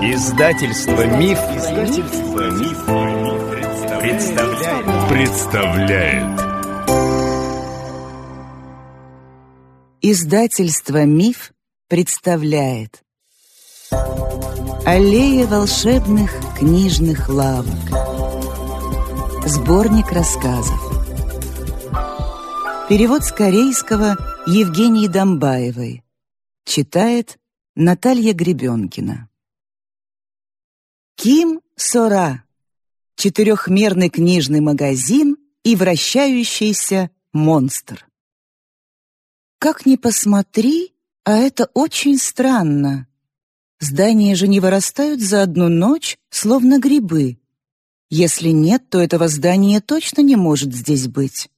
Издательство Миф, Издательство Миф, представляет. представляет. Издательство Миф представляет. Аллея волшебных книжных лавок. Сборник рассказов. Перевод с корейского Евгении Домбаевой. Читает Наталья Гребенкина. Ким Сора. Четырехмерный книжный магазин и вращающийся монстр. Как ни посмотри, а это очень странно. Здания же не вырастают за одну ночь, словно грибы. Если нет, то этого здания точно не может здесь быть.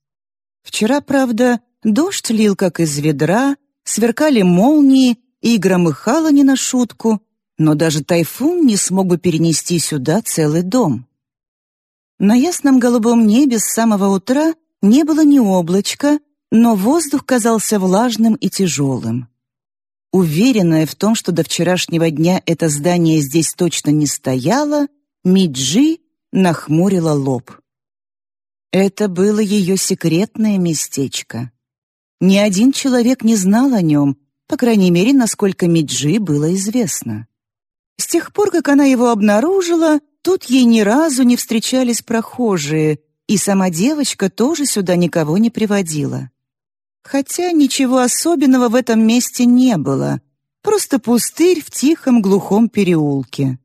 Вчера, правда, дождь лил как из ведра, сверкали молнии и громыхало не на шутку, но даже тайфун не смог бы перенести сюда целый дом. На ясном голубом небе с самого утра не было ни облачка, но воздух казался влажным и тяжелым. Уверенная в том, что до вчерашнего дня это здание здесь точно не стояло, Миджи нахмурила лоб. Это было ее секретное местечко. Ни один человек не знал о нем, по крайней мере, насколько Миджи было известно. С тех пор, как она его обнаружила, тут ей ни разу не встречались прохожие, и сама девочка тоже сюда никого не приводила. Хотя ничего особенного в этом месте не было, просто пустырь в тихом глухом переулке.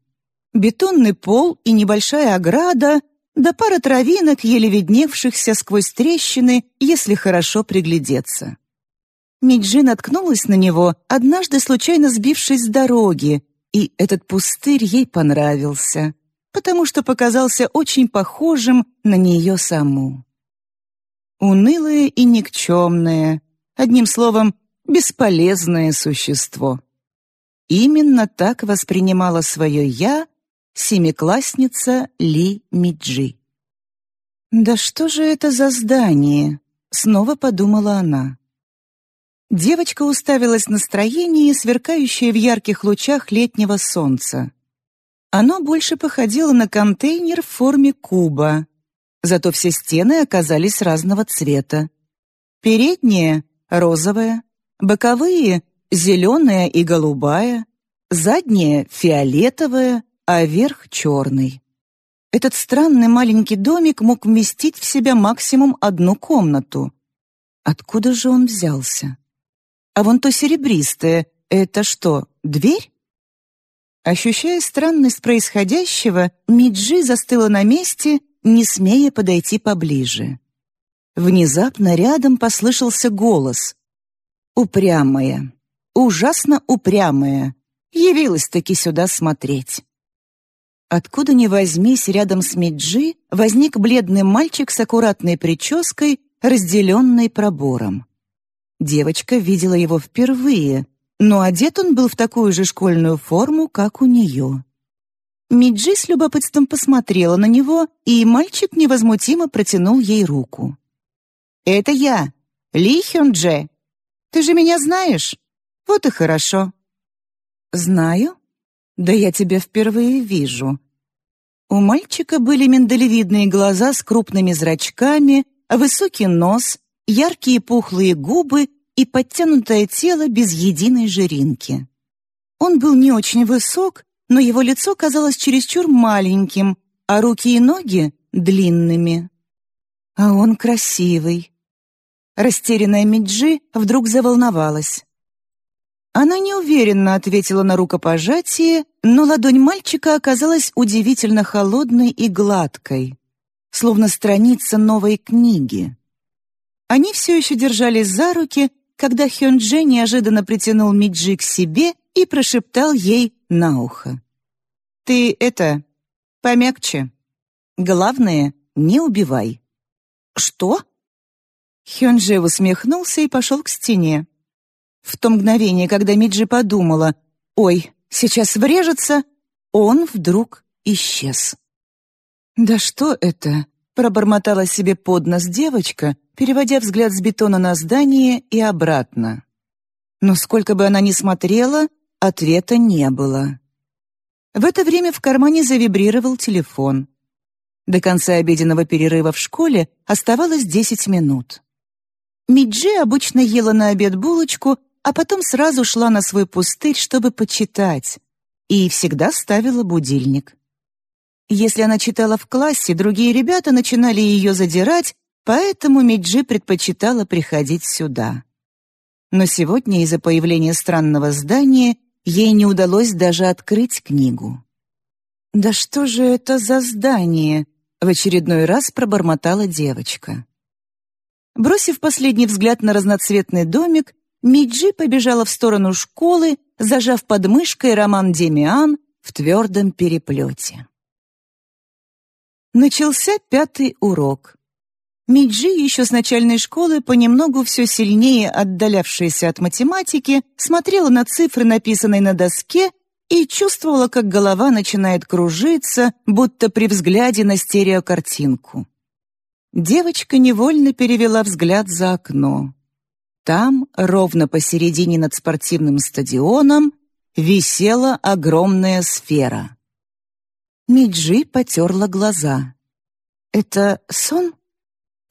Бетонный пол и небольшая ограда, да пара травинок, еле видневшихся сквозь трещины, если хорошо приглядеться. Миджи наткнулась на него, однажды случайно сбившись с дороги, и этот пустырь ей понравился, потому что показался очень похожим на нее саму. Унылое и никчемное, одним словом, бесполезное существо. Именно так воспринимала свое «я» семиклассница Ли Миджи. «Да что же это за здание?» — снова подумала она. Девочка уставилась на строение, сверкающее в ярких лучах летнего солнца. Оно больше походило на контейнер в форме куба. Зато все стены оказались разного цвета. Передняя — розовая, боковые — зеленая и голубая, задняя — фиолетовая, а верх — черный. Этот странный маленький домик мог вместить в себя максимум одну комнату. Откуда же он взялся? А вон то серебристое — это что, дверь? Ощущая странность происходящего, Миджи застыла на месте, не смея подойти поближе. Внезапно рядом послышался голос. «Упрямая, ужасно упрямая, явилась-таки сюда смотреть». Откуда ни возьмись, рядом с Миджи возник бледный мальчик с аккуратной прической, разделенной пробором. Девочка видела его впервые, но одет он был в такую же школьную форму, как у нее. Миджи с любопытством посмотрела на него, и мальчик невозмутимо протянул ей руку. «Это я, Ли Хёндже. Ты же меня знаешь? Вот и хорошо». «Знаю? Да я тебя впервые вижу». У мальчика были миндалевидные глаза с крупными зрачками, высокий нос, яркие пухлые губы и подтянутое тело без единой жиринки. Он был не очень высок, но его лицо казалось чересчур маленьким, а руки и ноги — длинными. А он красивый. Растерянная Миджи вдруг заволновалась. Она неуверенно ответила на рукопожатие, но ладонь мальчика оказалась удивительно холодной и гладкой, словно страница новой книги. Они все еще держались за руки, когда Хёнджи неожиданно притянул Миджи к себе и прошептал ей на ухо. «Ты это, помягче. Главное, не убивай». «Что?» Хёнджи усмехнулся и пошел к стене. В то мгновение, когда Миджи подумала, «Ой, сейчас врежется», он вдруг исчез. «Да что это?» — пробормотала себе под нос девочка, переводя взгляд с бетона на здание и обратно. Но сколько бы она ни смотрела, ответа не было. В это время в кармане завибрировал телефон. До конца обеденного перерыва в школе оставалось 10 минут. Миджи обычно ела на обед булочку, а потом сразу шла на свой пустырь, чтобы почитать, и всегда ставила будильник. Если она читала в классе, другие ребята начинали ее задирать, поэтому Миджи предпочитала приходить сюда. Но сегодня из-за появления странного здания ей не удалось даже открыть книгу. «Да что же это за здание?» — в очередной раз пробормотала девочка. Бросив последний взгляд на разноцветный домик, Миджи побежала в сторону школы, зажав под мышкой роман Демиан в твердом переплете. Начался пятый урок. Миджи еще с начальной школы, понемногу все сильнее отдалявшаяся от математики, смотрела на цифры, написанные на доске, и чувствовала, как голова начинает кружиться, будто при взгляде на стереокартинку. Девочка невольно перевела взгляд за окно. Там, ровно посередине над спортивным стадионом, висела огромная сфера. Миджи потерла глаза. «Это сон?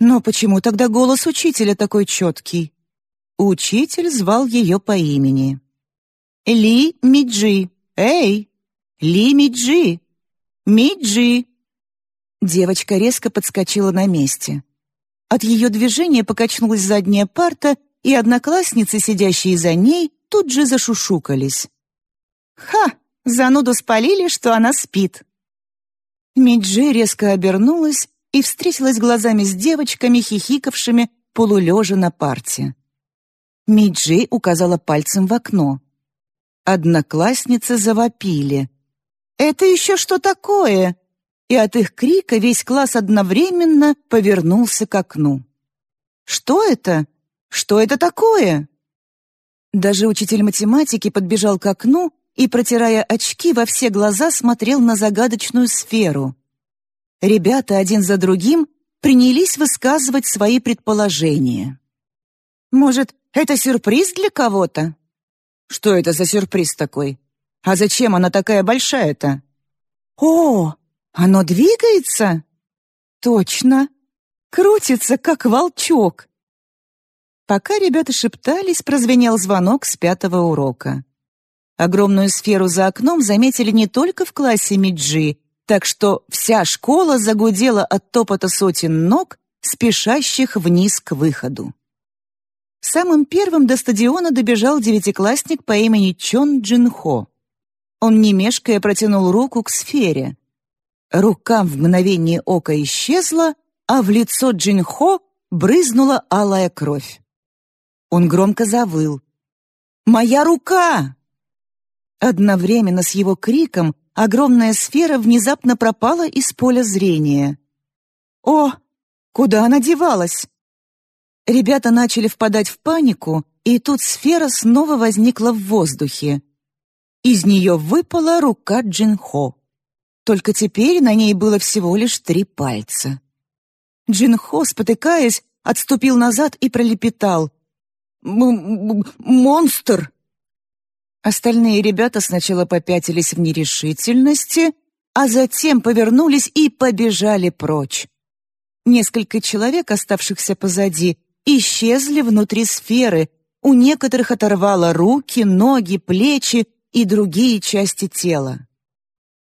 Но почему тогда голос учителя такой четкий?» Учитель звал ее по имени. «Ли Миджи! Эй! Ли Миджи! Миджи!» Девочка резко подскочила на месте. От ее движения покачнулась задняя парта, и одноклассницы, сидящие за ней, тут же зашушукались. «Ха! Зануду спалили, что она спит!» Миджи резко обернулась и встретилась глазами с девочками, хихикавшими, полулежа на парте. Миджи указала пальцем в окно. Одноклассницы завопили. «Это еще что такое?» и от их крика весь класс одновременно повернулся к окну. «Что это? Что это такое?» Даже учитель математики подбежал к окну и, протирая очки, во все глаза смотрел на загадочную сферу. Ребята один за другим принялись высказывать свои предположения. «Может, это сюрприз для кого-то?» «Что это за сюрприз такой? А зачем она такая большая-то?» «О, оно двигается? Точно. Крутится, как волчок. Пока ребята шептались, прозвенел звонок с пятого урока. Огромную сферу за окном заметили не только в классе Миджи, так что вся школа загудела от топота сотен ног, спешащих вниз к выходу. Самым первым до стадиона добежал девятиклассник по имени Чон Джин Хо. Он, не мешкая, протянул руку к сфере. Рука в мгновение ока исчезла, а в лицо Джинхо брызнула алая кровь. Он громко завыл. «Моя рука!» Одновременно с его криком огромная сфера внезапно пропала из поля зрения. «О, куда она девалась?» Ребята начали впадать в панику, и тут сфера снова возникла в воздухе. Из нее выпала рука Джинхо. Только теперь на ней было всего лишь три пальца. Джинхо, спотыкаясь, отступил назад и пролепетал. «М «Монстр!» Остальные ребята сначала попятились в нерешительности, а затем повернулись и побежали прочь. Несколько человек, оставшихся позади, исчезли внутри сферы, у некоторых оторвало руки, ноги, плечи и другие части тела.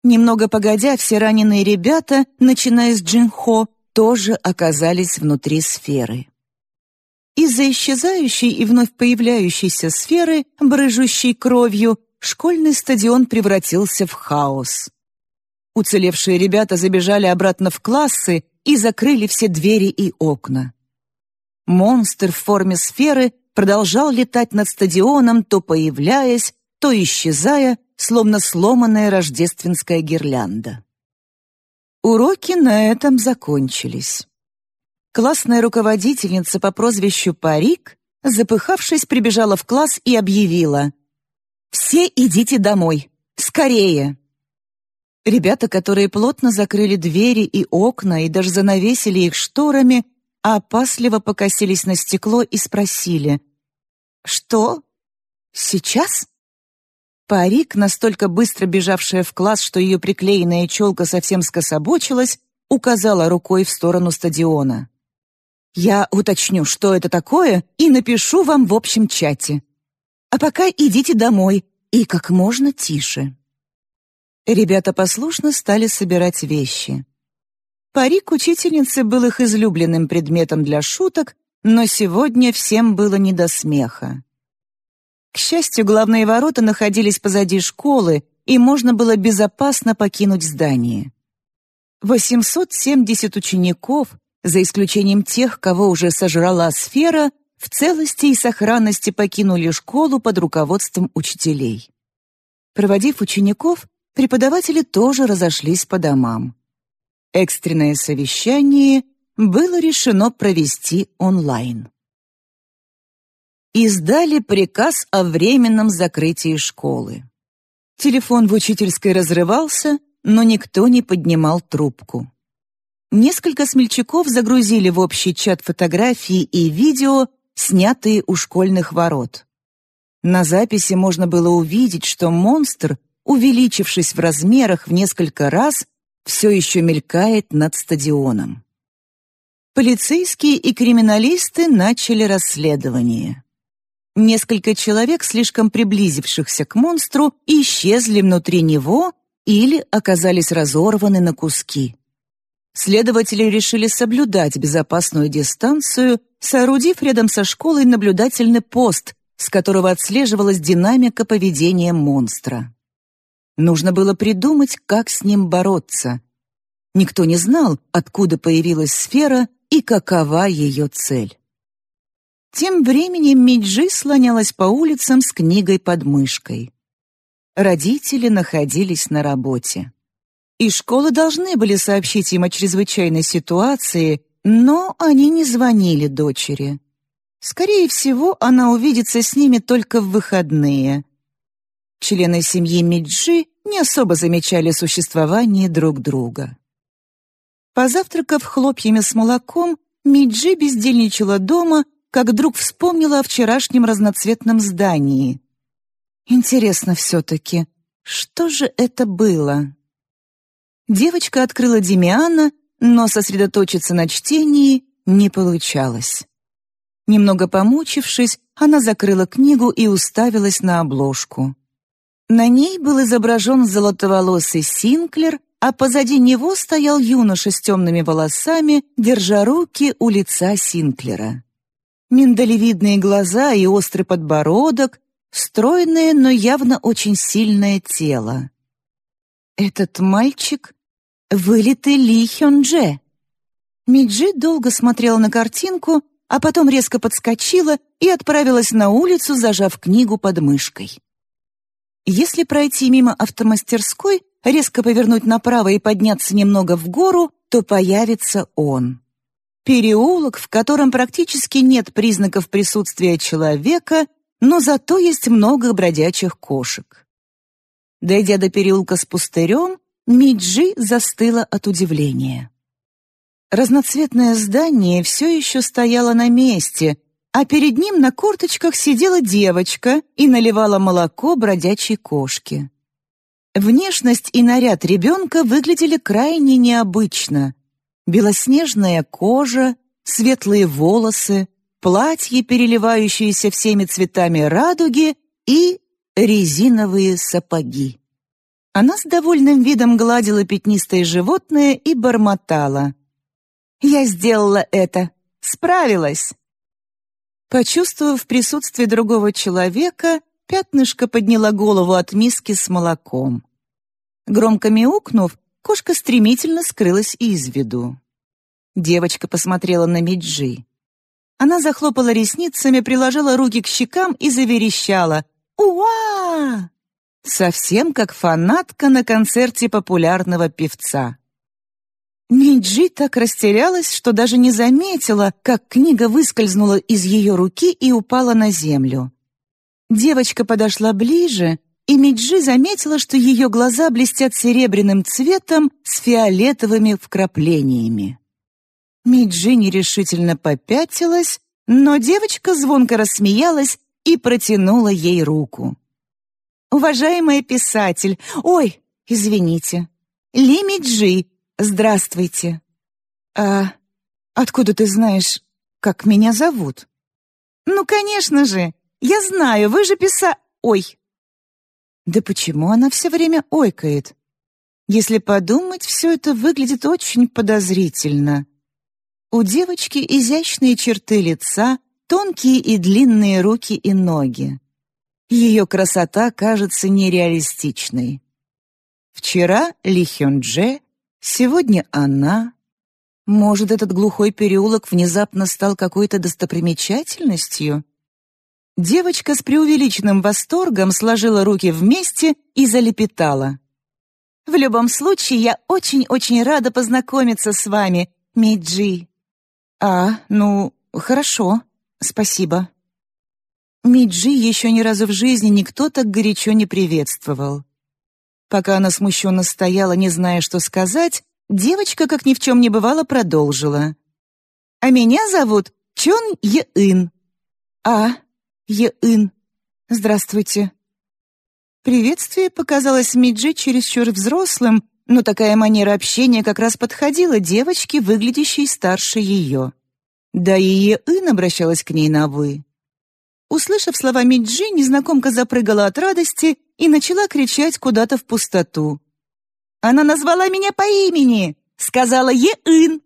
Немного погодя, все раненые ребята, начиная с Джинхо, тоже оказались внутри сферы. Из-за исчезающей и вновь появляющейся сферы, брыжущей кровью, школьный стадион превратился в хаос. Уцелевшие ребята забежали обратно в классы и закрыли все двери и окна. Монстр в форме сферы продолжал летать над стадионом, то появляясь, то исчезая, словно сломанная рождественская гирлянда. Уроки на этом закончились. Классная руководительница по прозвищу Парик, запыхавшись, прибежала в класс и объявила «Все идите домой! Скорее!» Ребята, которые плотно закрыли двери и окна и даже занавесили их шторами, опасливо покосились на стекло и спросили «Что? Сейчас?» Парик, настолько быстро бежавшая в класс, что ее приклеенная челка совсем скособочилась, указала рукой в сторону стадиона. «Я уточню, что это такое, и напишу вам в общем чате. А пока идите домой, и как можно тише». Ребята послушно стали собирать вещи. Парик учительницы был их излюбленным предметом для шуток, но сегодня всем было не до смеха. К счастью, главные ворота находились позади школы, и можно было безопасно покинуть здание. 870 учеников, за исключением тех, кого уже сожрала сфера, в целости и сохранности покинули школу под руководством учителей. Проводив учеников, преподаватели тоже разошлись по домам. Экстренное совещание было решено провести онлайн. Издали приказ о временном закрытии школы. Телефон в учительской разрывался, но никто не поднимал трубку. Несколько смельчаков загрузили в общий чат фотографии и видео, снятые у школьных ворот. На записи можно было увидеть, что монстр, увеличившись в размерах в несколько раз, все еще мелькает над стадионом. Полицейские и криминалисты начали расследование. Несколько человек, слишком приблизившихся к монстру, исчезли внутри него или оказались разорваны на куски. Следователи решили соблюдать безопасную дистанцию, соорудив рядом со школой наблюдательный пост, с которого отслеживалась динамика поведения монстра. Нужно было придумать, как с ним бороться. Никто не знал, откуда появилась сфера и какова ее цель. Тем временем Миджи слонялась по улицам с книгой под мышкой. Родители находились на работе. И школы должны были сообщить им о чрезвычайной ситуации, но они не звонили дочери. Скорее всего, она увидится с ними только в выходные. Члены семьи Миджи не особо замечали существование друг друга. Позавтракав хлопьями с молоком, Миджи бездельничала дома, как вдруг вспомнила о вчерашнем разноцветном здании. Интересно все-таки, что же это было? Девочка открыла Демиана, но сосредоточиться на чтении не получалось. Немного помучившись, она закрыла книгу и уставилась на обложку. На ней был изображен золотоволосый Синклер, а позади него стоял юноша с темными волосами, держа руки у лица Синклера. Миндалевидные глаза и острый подбородок, стройное, но явно очень сильное тело. Этот мальчик — вылитый Ли Хён-дже. Миджи долго смотрела на картинку, а потом резко подскочила и отправилась на улицу, зажав книгу под мышкой. Если пройти мимо автомастерской, резко повернуть направо и подняться немного в гору, то появится он. Переулок, в котором практически нет признаков присутствия человека, но зато есть много бродячих кошек. Дойдя до переулка с пустырем, Миджи застыла от удивления. Разноцветное здание все еще стояло на месте, а перед ним на корточках сидела девочка и наливала молоко бродячей кошке. Внешность и наряд ребенка выглядели крайне необычно. Белоснежная кожа, светлые волосы, платье, переливающееся всеми цветами радуги, и резиновые сапоги. Она с довольным видом гладила пятнистое животное и бормотала. «Я сделала это! Справилась!» Почувствовав присутствие другого человека, пятнышко подняла голову от миски с молоком. Громко мяукнув, кошка стремительно скрылась из виду. Девочка посмотрела на Миджи. Она захлопала ресницами, приложила руки к щекам и заверещала. «Уа!» Совсем как фанатка на концерте популярного певца. Миджи так растерялась, что даже не заметила, как книга выскользнула из ее руки и упала на землю. Девочка подошла ближе, и Миджи заметила, что ее глаза блестят серебряным цветом с фиолетовыми вкраплениями. Миджи нерешительно попятилась, но девочка звонко рассмеялась и протянула ей руку. Уважаемая писатель. Ой, извините. Лими Джи, здравствуйте. А откуда ты знаешь, как меня зовут? Ну, конечно же. Я знаю, вы же писа... Ой. Да почему она все время ойкает? Если подумать, все это выглядит очень подозрительно. У девочки изящные черты лица, тонкие и длинные руки и ноги. Ее красота кажется нереалистичной. Вчера Ли Хён Дже, сегодня она. Может, этот глухой переулок внезапно стал какой-то достопримечательностью? Девочка с преувеличенным восторгом сложила руки вместе и залепетала. «В любом случае, я очень-очень рада познакомиться с вами, Миджи». «А, ну, хорошо, спасибо». Миджи еще ни разу в жизни никто так горячо не приветствовал. Пока она смущенно стояла, не зная, что сказать, девочка, как ни в чем не бывало, продолжила. «А меня зовут Чон Еын». «А, Еын. Здравствуйте». Приветствие показалось Миджи чересчур взрослым, но такая манера общения как раз подходила девочке, выглядящей старше ее. Да и Еын обращалась к ней на «вы». Услышав слова Миджи, незнакомка запрыгала от радости и начала кричать куда-то в пустоту. «Она назвала меня по имени!» — сказала Еын.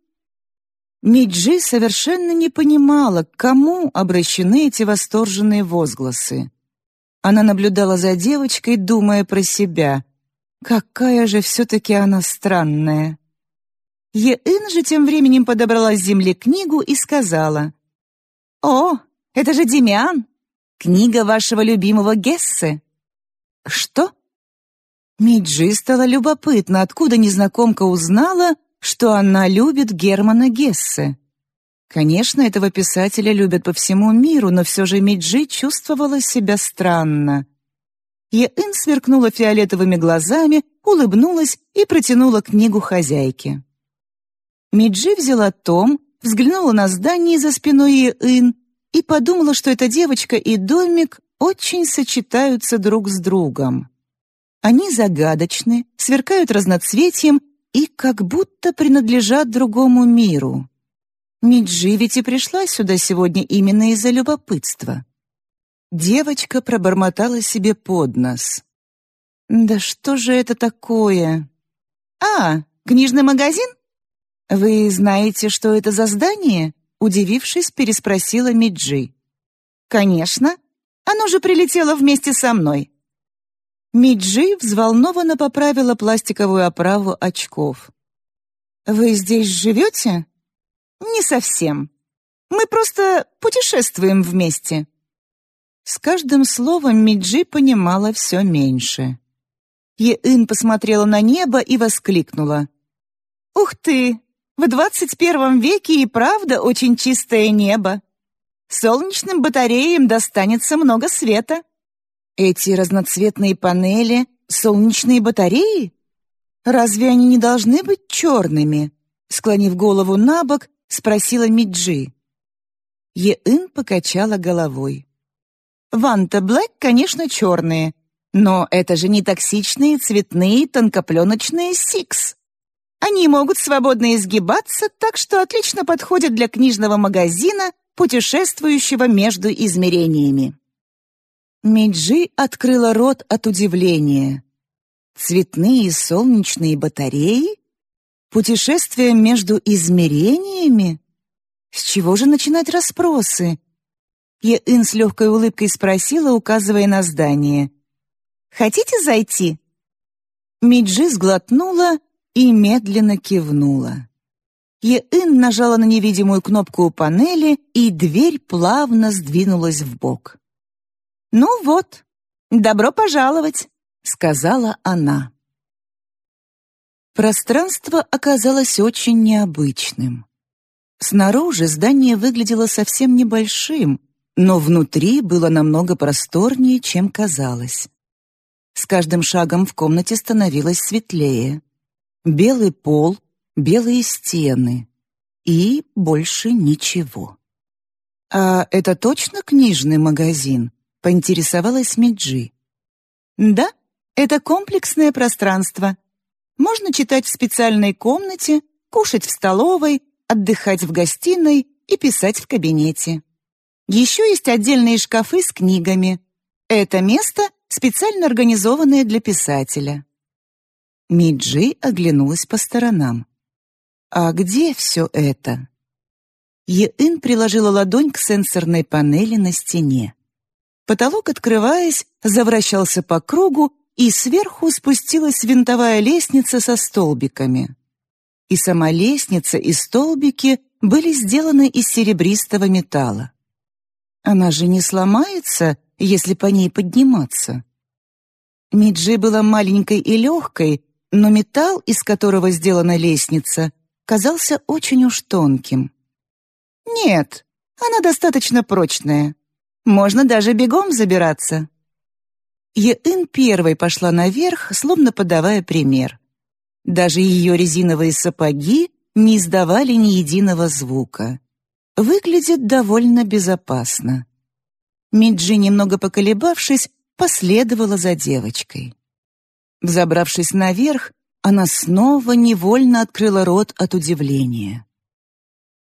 Миджи совершенно не понимала, к кому обращены эти восторженные возгласы. Она наблюдала за девочкой, думая про себя. Какая же все-таки она странная. Еын же тем временем подобрала с земли книгу и сказала. «О, это же Демиан! Книга вашего любимого Гессе!» «Что?» Миджи стала любопытна, откуда незнакомка узнала, что она любит Германа Гессе. Конечно, этого писателя любят по всему миру, но все же Миджи чувствовала себя странно. Еын сверкнула фиолетовыми глазами, улыбнулась и протянула книгу хозяйке. Миджи взяла том, взглянула на здание за спиной Еын и подумала, что эта девочка и домик очень сочетаются друг с другом. Они загадочны, сверкают разноцветием и как будто принадлежат другому миру. Миджи ведь и пришла сюда сегодня именно из-за любопытства. Девочка пробормотала себе под нос. «Да что же это такое?» «А, книжный магазин? Вы знаете, что это за здание?» Удивившись, переспросила Миджи. «Конечно. Оно же прилетело вместе со мной». Миджи взволнованно поправила пластиковую оправу очков. «Вы здесь живете?» «Не совсем. Мы просто путешествуем вместе». С каждым словом Миджи понимала все меньше. Еын посмотрела на небо и воскликнула. «Ух ты! В двадцать первом веке и правда очень чистое небо. Солнечным батареям достанется много света. Эти разноцветные панели — солнечные батареи? Разве они не должны быть черными?» Склонив голову на бок, спросила Миджи. Еын покачала головой. «Ванта Блэк, конечно, черные, но это же не токсичные цветные тонкопленочные сикс. Они могут свободно изгибаться, так что отлично подходят для книжного магазина, путешествующего между измерениями. Миджи открыла рот от удивления. Цветные солнечные батареи? Путешествие между измерениями? С чего же начинать расспросы? Еын с легкой улыбкой спросила, указывая на здание. «Хотите зайти?» Миджи сглотнула и медленно кивнула. Еын нажала на невидимую кнопку у панели, и дверь плавно сдвинулась в бок. «Ну вот, добро пожаловать», — сказала она. Пространство оказалось очень необычным. Снаружи здание выглядело совсем небольшим, но внутри было намного просторнее, чем казалось. С каждым шагом в комнате становилось светлее. Белый пол, белые стены и больше ничего. «А это точно книжный магазин?» — поинтересовалась Миджи. Да, это комплексное пространство. Можно читать в специальной комнате, кушать в столовой, отдыхать в гостиной и писать в кабинете. Еще есть отдельные шкафы с книгами. Это место специально организованное для писателя. Миджи оглянулась по сторонам. «А где все это?» Еин приложила ладонь к сенсорной панели на стене. Потолок, открываясь, завращался по кругу, и сверху спустилась винтовая лестница со столбиками. И сама лестница и столбики были сделаны из серебристого металла. Она же не сломается, если по ней подниматься. Миджи была маленькой и легкой, но металл, из которого сделана лестница, казался очень уж тонким. «Нет, она достаточно прочная. Можно даже бегом забираться». Еын первой пошла наверх, словно подавая пример. Даже ее резиновые сапоги не издавали ни единого звука. Выглядит довольно безопасно. Миджи, немного поколебавшись, последовала за девочкой. Взобравшись наверх, она снова невольно открыла рот от удивления.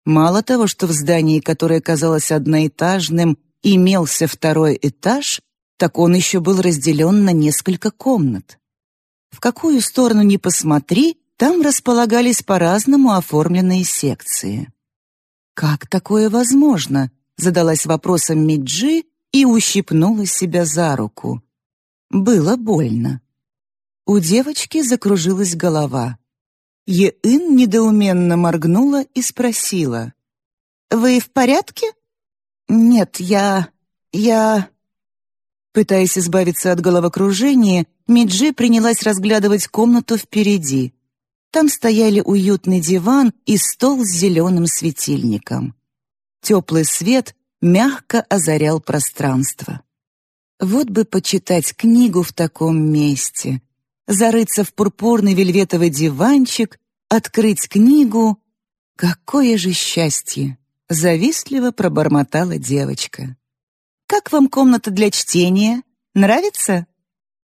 Мало того, что в здании, которое казалось одноэтажным, имелся второй этаж, так он еще был разделен на несколько комнат. В какую сторону ни посмотри, там располагались по-разному оформленные секции. «Как такое возможно?» — задалась вопросом Миджи и ущипнула себя за руку. Было больно. У девочки закружилась голова. Еын недоуменно моргнула и спросила. «Вы в порядке?» «Нет, я... я...» Пытаясь избавиться от головокружения, Миджи принялась разглядывать комнату впереди. Там стояли уютный диван и стол с зеленым светильником. Теплый свет мягко озарял пространство. Вот бы почитать книгу в таком месте, зарыться в пурпурный вельветовый диванчик, открыть книгу. Какое же счастье! Завистливо пробормотала девочка. «Как вам комната для чтения? Нравится?»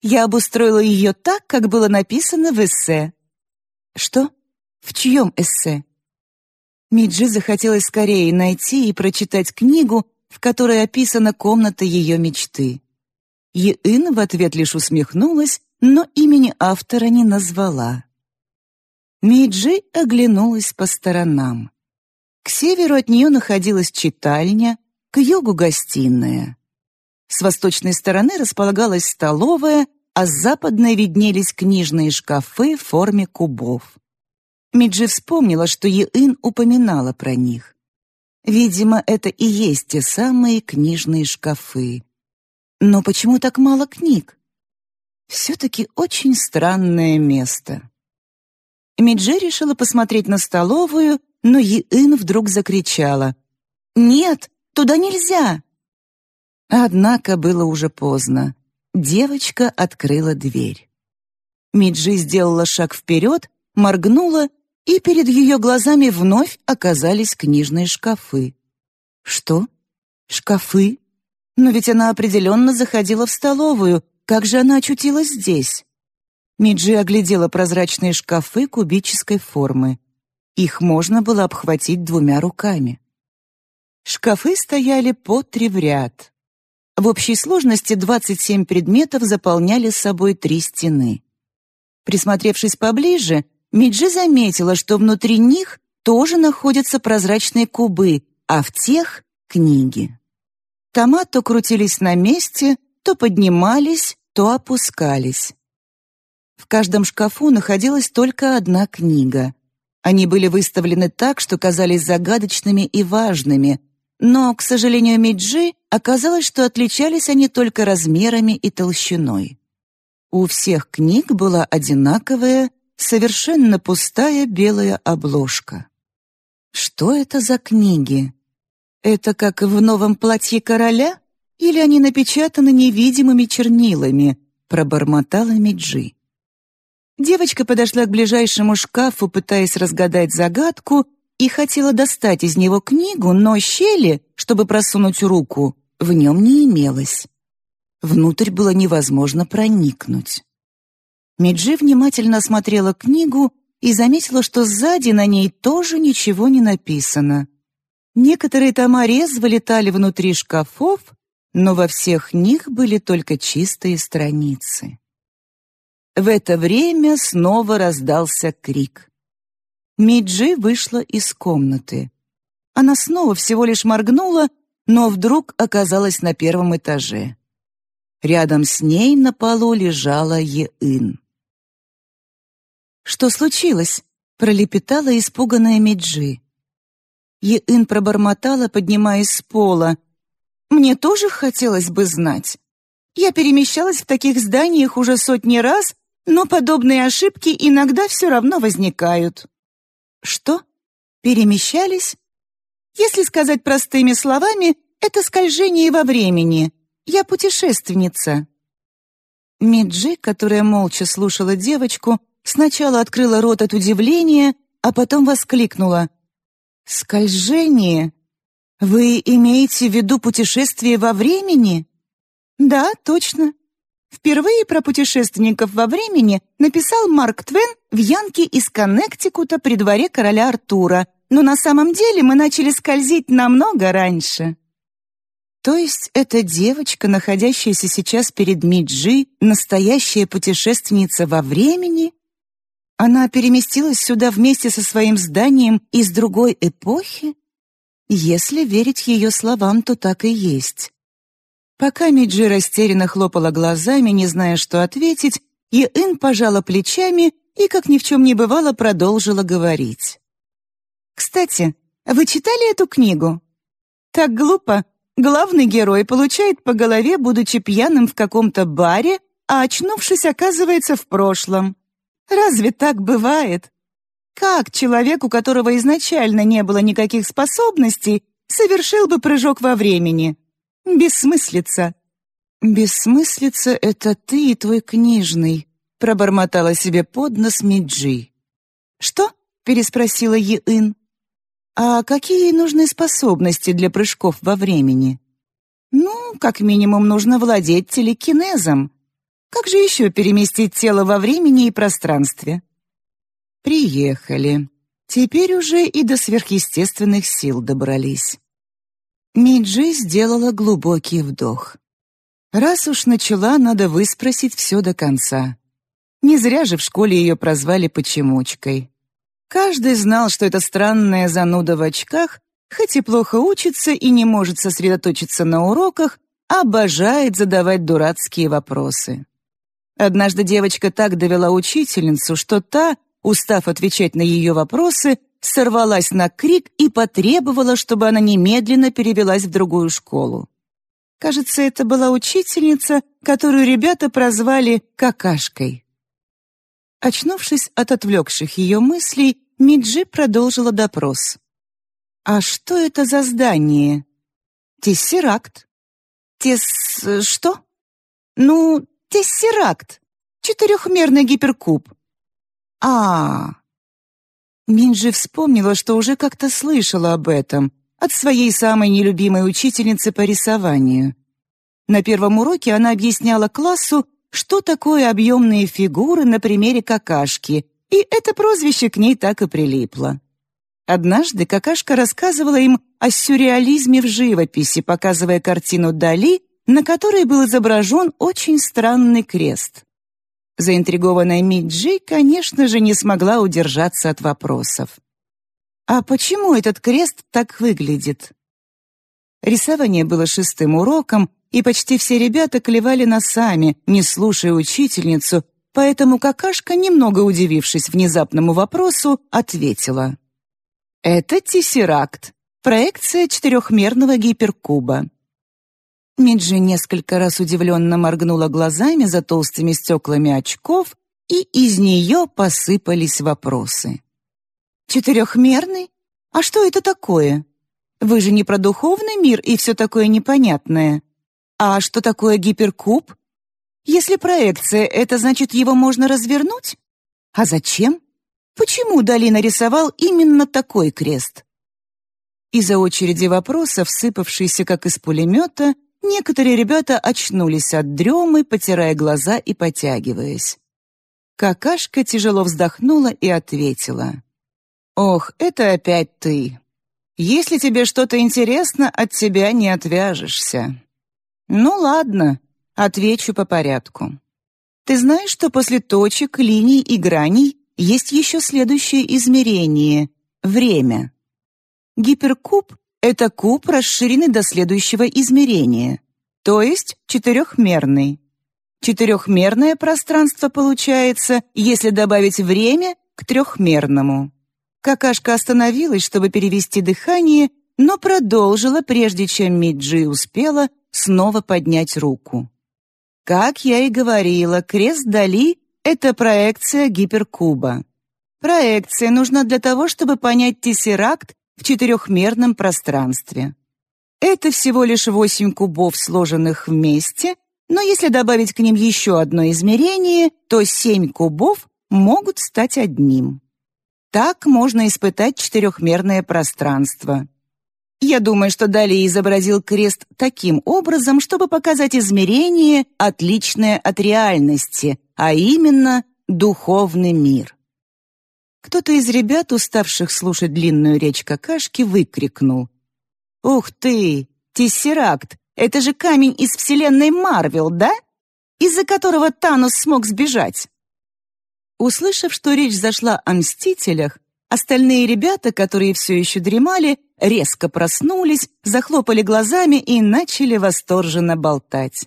Я обустроила ее так, как было написано в эссе. Что? В чьем эссе? Миджи захотелось скорее найти и прочитать книгу, в которой описана комната ее мечты. Еын в ответ лишь усмехнулась, но имени автора не назвала. Миджи оглянулась по сторонам. К северу от нее находилась читальня, к югу — гостиная. С восточной стороны располагалась столовая, а с западной виднелись книжные шкафы в форме кубов. Миджи вспомнила, что Еын упоминала про них. Видимо, это и есть те самые книжные шкафы. Но почему так мало книг? Все-таки очень странное место. Миджи решила посмотреть на столовую, но Еын вдруг закричала. «Нет, туда нельзя!» Однако было уже поздно. Девочка открыла дверь. Миджи сделала шаг вперед, моргнула, и перед ее глазами вновь оказались книжные шкафы. Что? Шкафы? Но ведь она определенно заходила в столовую. Как же она очутилась здесь? Миджи оглядела прозрачные шкафы кубической формы. Их можно было обхватить двумя руками. Шкафы стояли по три в ряд. В общей сложности 27 предметов заполняли собой три стены. Присмотревшись поближе, Миджи заметила, что внутри них тоже находятся прозрачные кубы, а в тех — книги. Тома то крутились на месте, то поднимались, то опускались. В каждом шкафу находилась только одна книга. Они были выставлены так, что казались загадочными и важными, но, к сожалению, Миджи оказалось, что отличались они только размерами и толщиной. У всех книг была одинаковая, совершенно пустая белая обложка. Что это за книги? Это как в новом платье короля? Или они напечатаны невидимыми чернилами? Пробормотала Миджи. Девочка подошла к ближайшему шкафу, пытаясь разгадать загадку, и хотела достать из него книгу, но щели, чтобы просунуть руку, в нем не имелось. Внутрь было невозможно проникнуть. Меджи внимательно осмотрела книгу и заметила, что сзади на ней тоже ничего не написано. Некоторые тома резво летали внутри шкафов, но во всех них были только чистые страницы. В это время снова раздался крик. Миджи вышла из комнаты. Она снова всего лишь моргнула, но вдруг оказалась на первом этаже. Рядом с ней на полу лежала Еын. «Что случилось?» — пролепетала испуганная Миджи. Еын пробормотала, поднимаясь с пола. «Мне тоже хотелось бы знать. Я перемещалась в таких зданиях уже сотни раз, но подобные ошибки иногда все равно возникают». «Что? Перемещались?» «Если сказать простыми словами, это скольжение во времени. Я путешественница». Миджи, которая молча слушала девочку, сначала открыла рот от удивления, а потом воскликнула. «Скольжение? Вы имеете в виду путешествие во времени?» «Да, точно. Впервые про путешественников во времени написал Марк Твен в Янке из Коннектикута при дворе короля Артура, но на самом деле мы начали скользить намного раньше. То есть эта девочка, находящаяся сейчас перед Миджи, настоящая путешественница во времени? Она переместилась сюда вместе со своим зданием из другой эпохи? Если верить ее словам, то так и есть. Пока Миджи растерянно хлопала глазами, не зная, что ответить, Иэн пожала плечами и, как ни в чем не бывало, продолжила говорить. «Кстати, вы читали эту книгу? Так глупо. Главный герой получает по голове, будучи пьяным в каком-то баре, а очнувшись, оказывается в прошлом. Разве так бывает? Как человек, у которого изначально не было никаких способностей, совершил бы прыжок во времени? Бессмыслица. Бессмыслица — это ты и твой книжный, пробормотала себе под нос Миджи. Что? переспросила Йин. А какие нужны способности для прыжков во времени? Ну, как минимум нужно владеть телекинезом. Как же еще переместить тело во времени и пространстве? Приехали. Теперь уже и до сверхъестественных сил добрались. Миджи сделала глубокий вдох. Раз уж начала, надо выспросить все до конца. Не зря же в школе ее прозвали почемучкой. Каждый знал, что эта странная зануда в очках, хоть и плохо учится и не может сосредоточиться на уроках, обожает задавать дурацкие вопросы. Однажды девочка так довела учительницу, что та, устав отвечать на ее вопросы, сорвалась на крик и потребовала, чтобы она немедленно перевелась в другую школу. Кажется, это была учительница, которую ребята прозвали «какашкой». Очнувшись от отвлекших ее мыслей, Миджи продолжила допрос. «А что это за здание?» «Тессеракт». «Тес... что?» «Ну, тессеракт. Четырехмерный гиперкуб». «А, Минджи вспомнила, что уже как-то слышала об этом от своей самой нелюбимой учительницы по рисованию. На первом уроке она объясняла классу, что такое объемные фигуры на примере какашки, и это прозвище к ней так и прилипло. Однажды какашка рассказывала им о сюрреализме в живописи, показывая картину Дали, на которой был изображен очень странный крест. Заинтригованная Миджи, конечно же, не смогла удержаться от вопросов. «А почему этот крест так выглядит?» Рисование было шестым уроком, и почти все ребята клевали носами, не слушая учительницу, поэтому какашка, немного удивившись внезапному вопросу, ответила. «Это тессеракт, проекция четырехмерного гиперкуба. Миджи несколько раз удивленно моргнула глазами за толстыми стеклами очков, и из нее посыпались вопросы. «Четырехмерный? А что это такое? Вы же не про духовный мир и все такое непонятное. А что такое гиперкуб? Если проекция, это значит, его можно развернуть? А зачем? Почему Дали нарисовал именно такой крест?» Из-за очереди вопросов, сыпавшейся как из пулемета, некоторые ребята очнулись от дремы, потирая глаза и потягиваясь. Какашка тяжело вздохнула и ответила. «Ох, это опять ты. Если тебе что-то интересно, от тебя не отвяжешься». «Ну ладно», — отвечу по порядку. «Ты знаешь, что после точек, линий и граней есть еще следующее измерение — время?» Гиперкуб — это куб, расширенный до следующего измерения, то есть четырехмерный. Четырехмерное пространство получается, если добавить время к трехмерному. Какашка остановилась, чтобы перевести дыхание, но продолжила, прежде чем Миджи успела снова поднять руку. Как я и говорила, крест Дали — это проекция гиперкуба. Проекция нужна для того, чтобы понять тессеракт в четырехмерном пространстве. Это всего лишь восемь кубов, сложенных вместе, но если добавить к ним еще одно измерение, то семь кубов могут стать одним. Так можно испытать четырехмерное пространство. Я думаю, что Дали изобразил крест таким образом, чтобы показать измерение, отличное от реальности, а именно духовный мир. Кто-то из ребят, уставших слушать длинную речь какашки, выкрикнул. «Ух ты! Тессеракт! Это же камень из вселенной Марвел, да? Из-за которого Танос смог сбежать!» Услышав, что речь зашла о Мстителях, остальные ребята, которые все еще дремали, резко проснулись, захлопали глазами и начали восторженно болтать.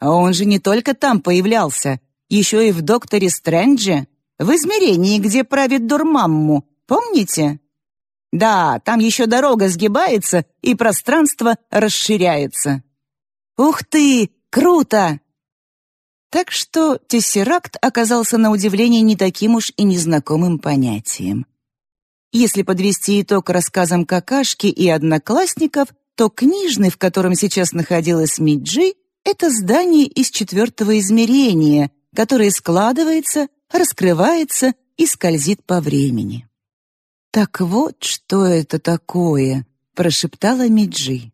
А он же не только там появлялся, еще и в «Докторе Стрэнджи», в измерении, где правит Дурмамму, помните? Да, там еще дорога сгибается, и пространство расширяется. Ух ты, круто! Так что тессеракт оказался на удивление не таким уж и незнакомым понятием. Если подвести итог рассказам какашки и одноклассников, то книжный, в котором сейчас находилась Миджи, это здание из четвертого измерения, которое складывается, раскрывается и скользит по времени. «Так вот, что это такое», — прошептала Миджи.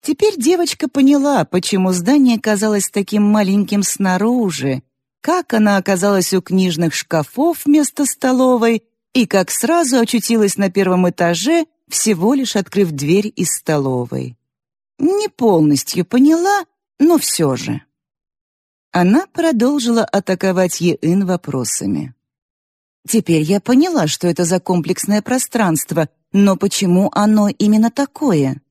Теперь девочка поняла, почему здание казалось таким маленьким снаружи, как она оказалась у книжных шкафов вместо столовой и как сразу очутилась на первом этаже, всего лишь открыв дверь из столовой. Не полностью поняла, но все же. Она продолжила атаковать Еин вопросами. «Теперь я поняла, что это за комплексное пространство, но почему оно именно такое?»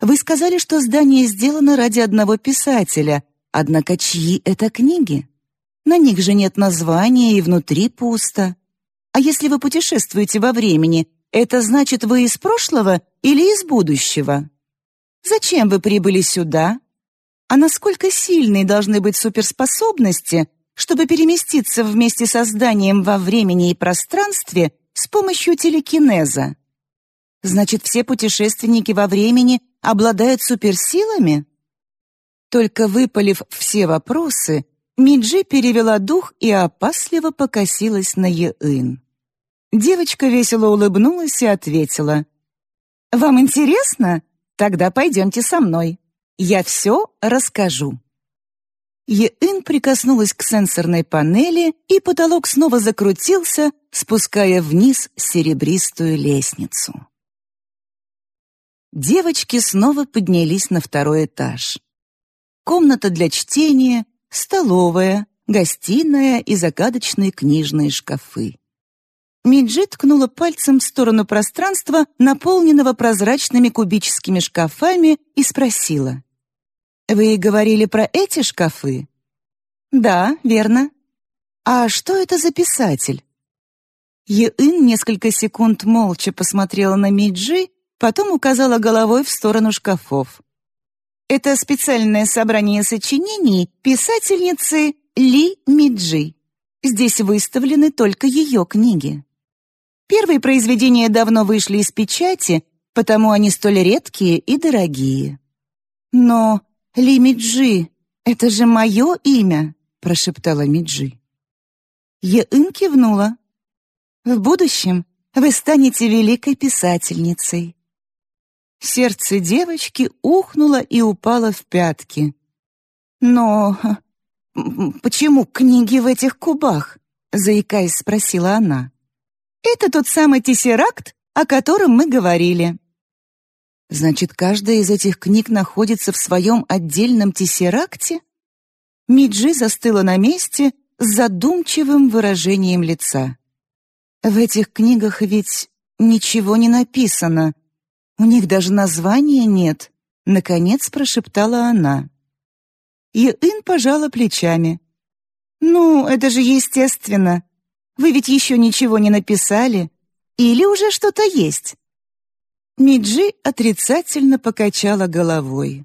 Вы сказали, что здание сделано ради одного писателя, однако чьи это книги? На них же нет названия и внутри пусто. А если вы путешествуете во времени, это значит, вы из прошлого или из будущего? Зачем вы прибыли сюда? А насколько сильные должны быть суперспособности, чтобы переместиться вместе со зданием во времени и пространстве с помощью телекинеза? Значит, все путешественники во времени обладают суперсилами? Только выпалив все вопросы, Миджи перевела дух и опасливо покосилась на Еын. Девочка весело улыбнулась и ответила. «Вам интересно? Тогда пойдемте со мной. Я все расскажу». Еын прикоснулась к сенсорной панели, и потолок снова закрутился, спуская вниз серебристую лестницу. Девочки снова поднялись на второй этаж. Комната для чтения, столовая, гостиная и загадочные книжные шкафы. Миджи ткнула пальцем в сторону пространства, наполненного прозрачными кубическими шкафами, и спросила. «Вы говорили про эти шкафы?» «Да, верно». «А что это за писатель?» Еын несколько секунд молча посмотрела на Миджи, Потом указала головой в сторону шкафов. Это специальное собрание сочинений писательницы Ли Миджи. Здесь выставлены только ее книги. Первые произведения давно вышли из печати, потому они столь редкие и дорогие. Но Ли Миджи — это же мое имя, прошептала Миджи. Еын кивнула. В будущем вы станете великой писательницей. Сердце девочки ухнуло и упало в пятки. «Но почему книги в этих кубах?» — заикаясь, спросила она. «Это тот самый тессеракт, о котором мы говорили». «Значит, каждая из этих книг находится в своем отдельном тессеракте?» Миджи застыла на месте с задумчивым выражением лица. «В этих книгах ведь ничего не написано. У них даже названия нет», — наконец прошептала она. Иын пожала плечами. «Ну, это же естественно. Вы ведь еще ничего не написали. Или уже что-то есть?» Миджи отрицательно покачала головой.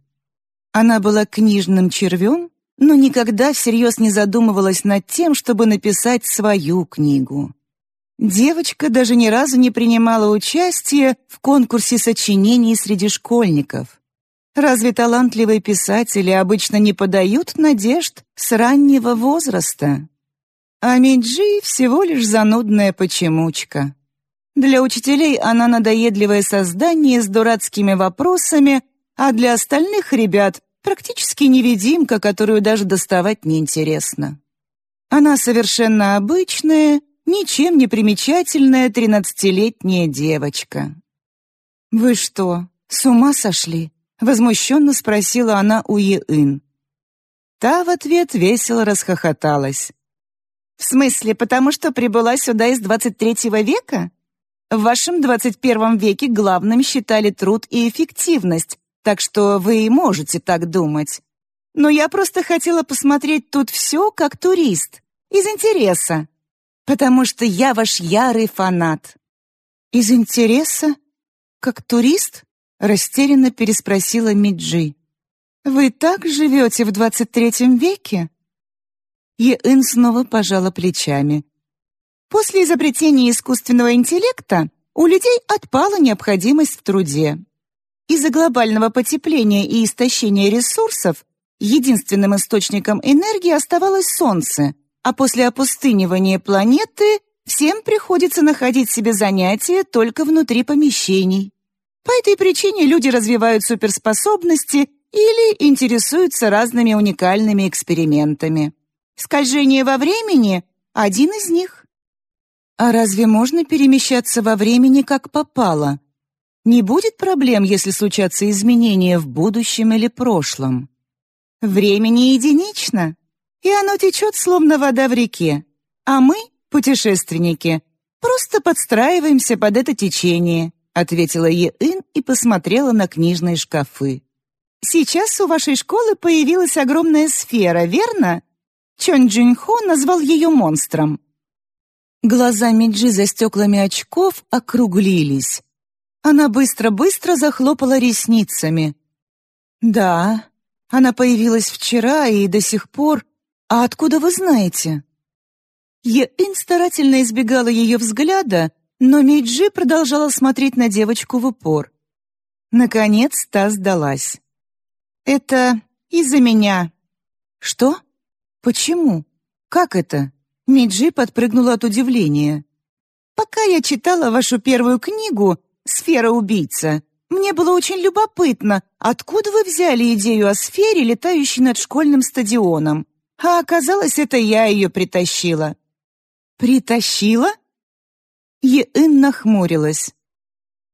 Она была книжным червем, но никогда всерьез не задумывалась над тем, чтобы написать свою книгу. Девочка даже ни разу не принимала участие в конкурсе сочинений среди школьников. Разве талантливые писатели обычно не подают надежд с раннего возраста? А Миджи всего лишь занудная почемучка. Для учителей она надоедливое создание с дурацкими вопросами, а для остальных ребят практически невидимка, которую даже доставать неинтересно. Она совершенно обычная, ничем не примечательная тринадцатилетняя девочка. «Вы что, с ума сошли?» — возмущенно спросила она у Еын. Та в ответ весело расхохоталась. «В смысле, потому что прибыла сюда из двадцать третьего века? В вашем двадцать первом веке главным считали труд и эффективность, так что вы и можете так думать. Но я просто хотела посмотреть тут все как турист, из интереса, потому что я ваш ярый фанат». «Из интереса? Как турист?» — растерянно переспросила Миджи. «Вы так живете в двадцать третьем веке?» Еын снова пожала плечами. После изобретения искусственного интеллекта у людей отпала необходимость в труде. Из-за глобального потепления и истощения ресурсов единственным источником энергии оставалось Солнце, а после опустынивания планеты всем приходится находить себе занятия только внутри помещений. По этой причине люди развивают суперспособности или интересуются разными уникальными экспериментами. Скольжение во времени — один из них. А разве можно перемещаться во времени как попало? Не будет проблем, если случатся изменения в будущем или прошлом. Времени единично, и оно течет, словно вода в реке. А мы, путешественники, просто подстраиваемся под это течение, ответила Еын и посмотрела на книжные шкафы. Сейчас у вашей школы появилась огромная сфера, верно? Чон Джин Хо назвал ее монстром. Глаза Миджи за стеклами очков округлились. Она быстро-быстро захлопала ресницами. «Да, она появилась вчера и до сих пор. А откуда вы знаете?» Еин старательно избегала ее взгляда, но Мейджи продолжала смотреть на девочку в упор. Наконец та сдалась. «Это из-за меня». «Что? Почему? Как это?» Миджи подпрыгнула от удивления. «Пока я читала вашу первую книгу, «Сфера убийца». Мне было очень любопытно, откуда вы взяли идею о сфере, летающей над школьным стадионом. А оказалось, это я ее притащила». «Притащила?» Еын нахмурилась.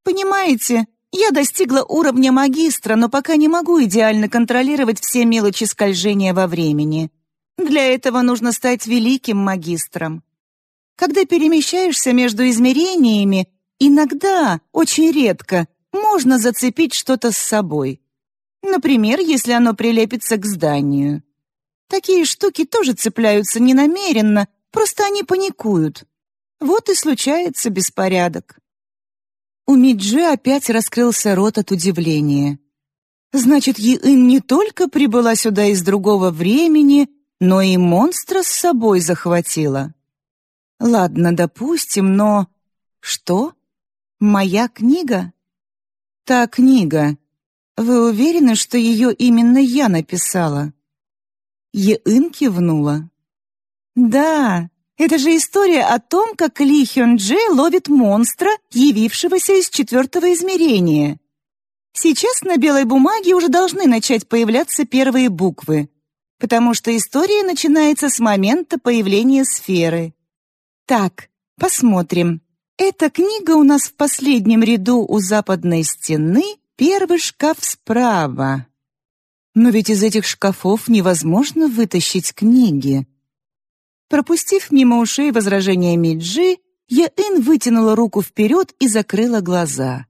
«Понимаете, я достигла уровня магистра, но пока не могу идеально контролировать все мелочи скольжения во времени. Для этого нужно стать великим магистром. Когда перемещаешься между измерениями, Иногда, очень редко, можно зацепить что-то с собой. Например, если оно прилепится к зданию. Такие штуки тоже цепляются ненамеренно, просто они паникуют. Вот и случается беспорядок. У Миджи опять раскрылся рот от удивления. Значит, Йин не только прибыла сюда из другого времени, но и монстра с собой захватила. Ладно, допустим, но... Что? «Моя книга?» «Та книга. Вы уверены, что ее именно я написала?» Еын кивнула. «Да, это же история о том, как Ли Хён Дже ловит монстра, явившегося из четвертого измерения. Сейчас на белой бумаге уже должны начать появляться первые буквы, потому что история начинается с момента появления сферы. Так, посмотрим. Эта книга у нас в последнем ряду у западной стены, первый шкаф справа. Но ведь из этих шкафов невозможно вытащить книги. Пропустив мимо ушей возражения Миджи, Яин вытянула руку вперед и закрыла глаза.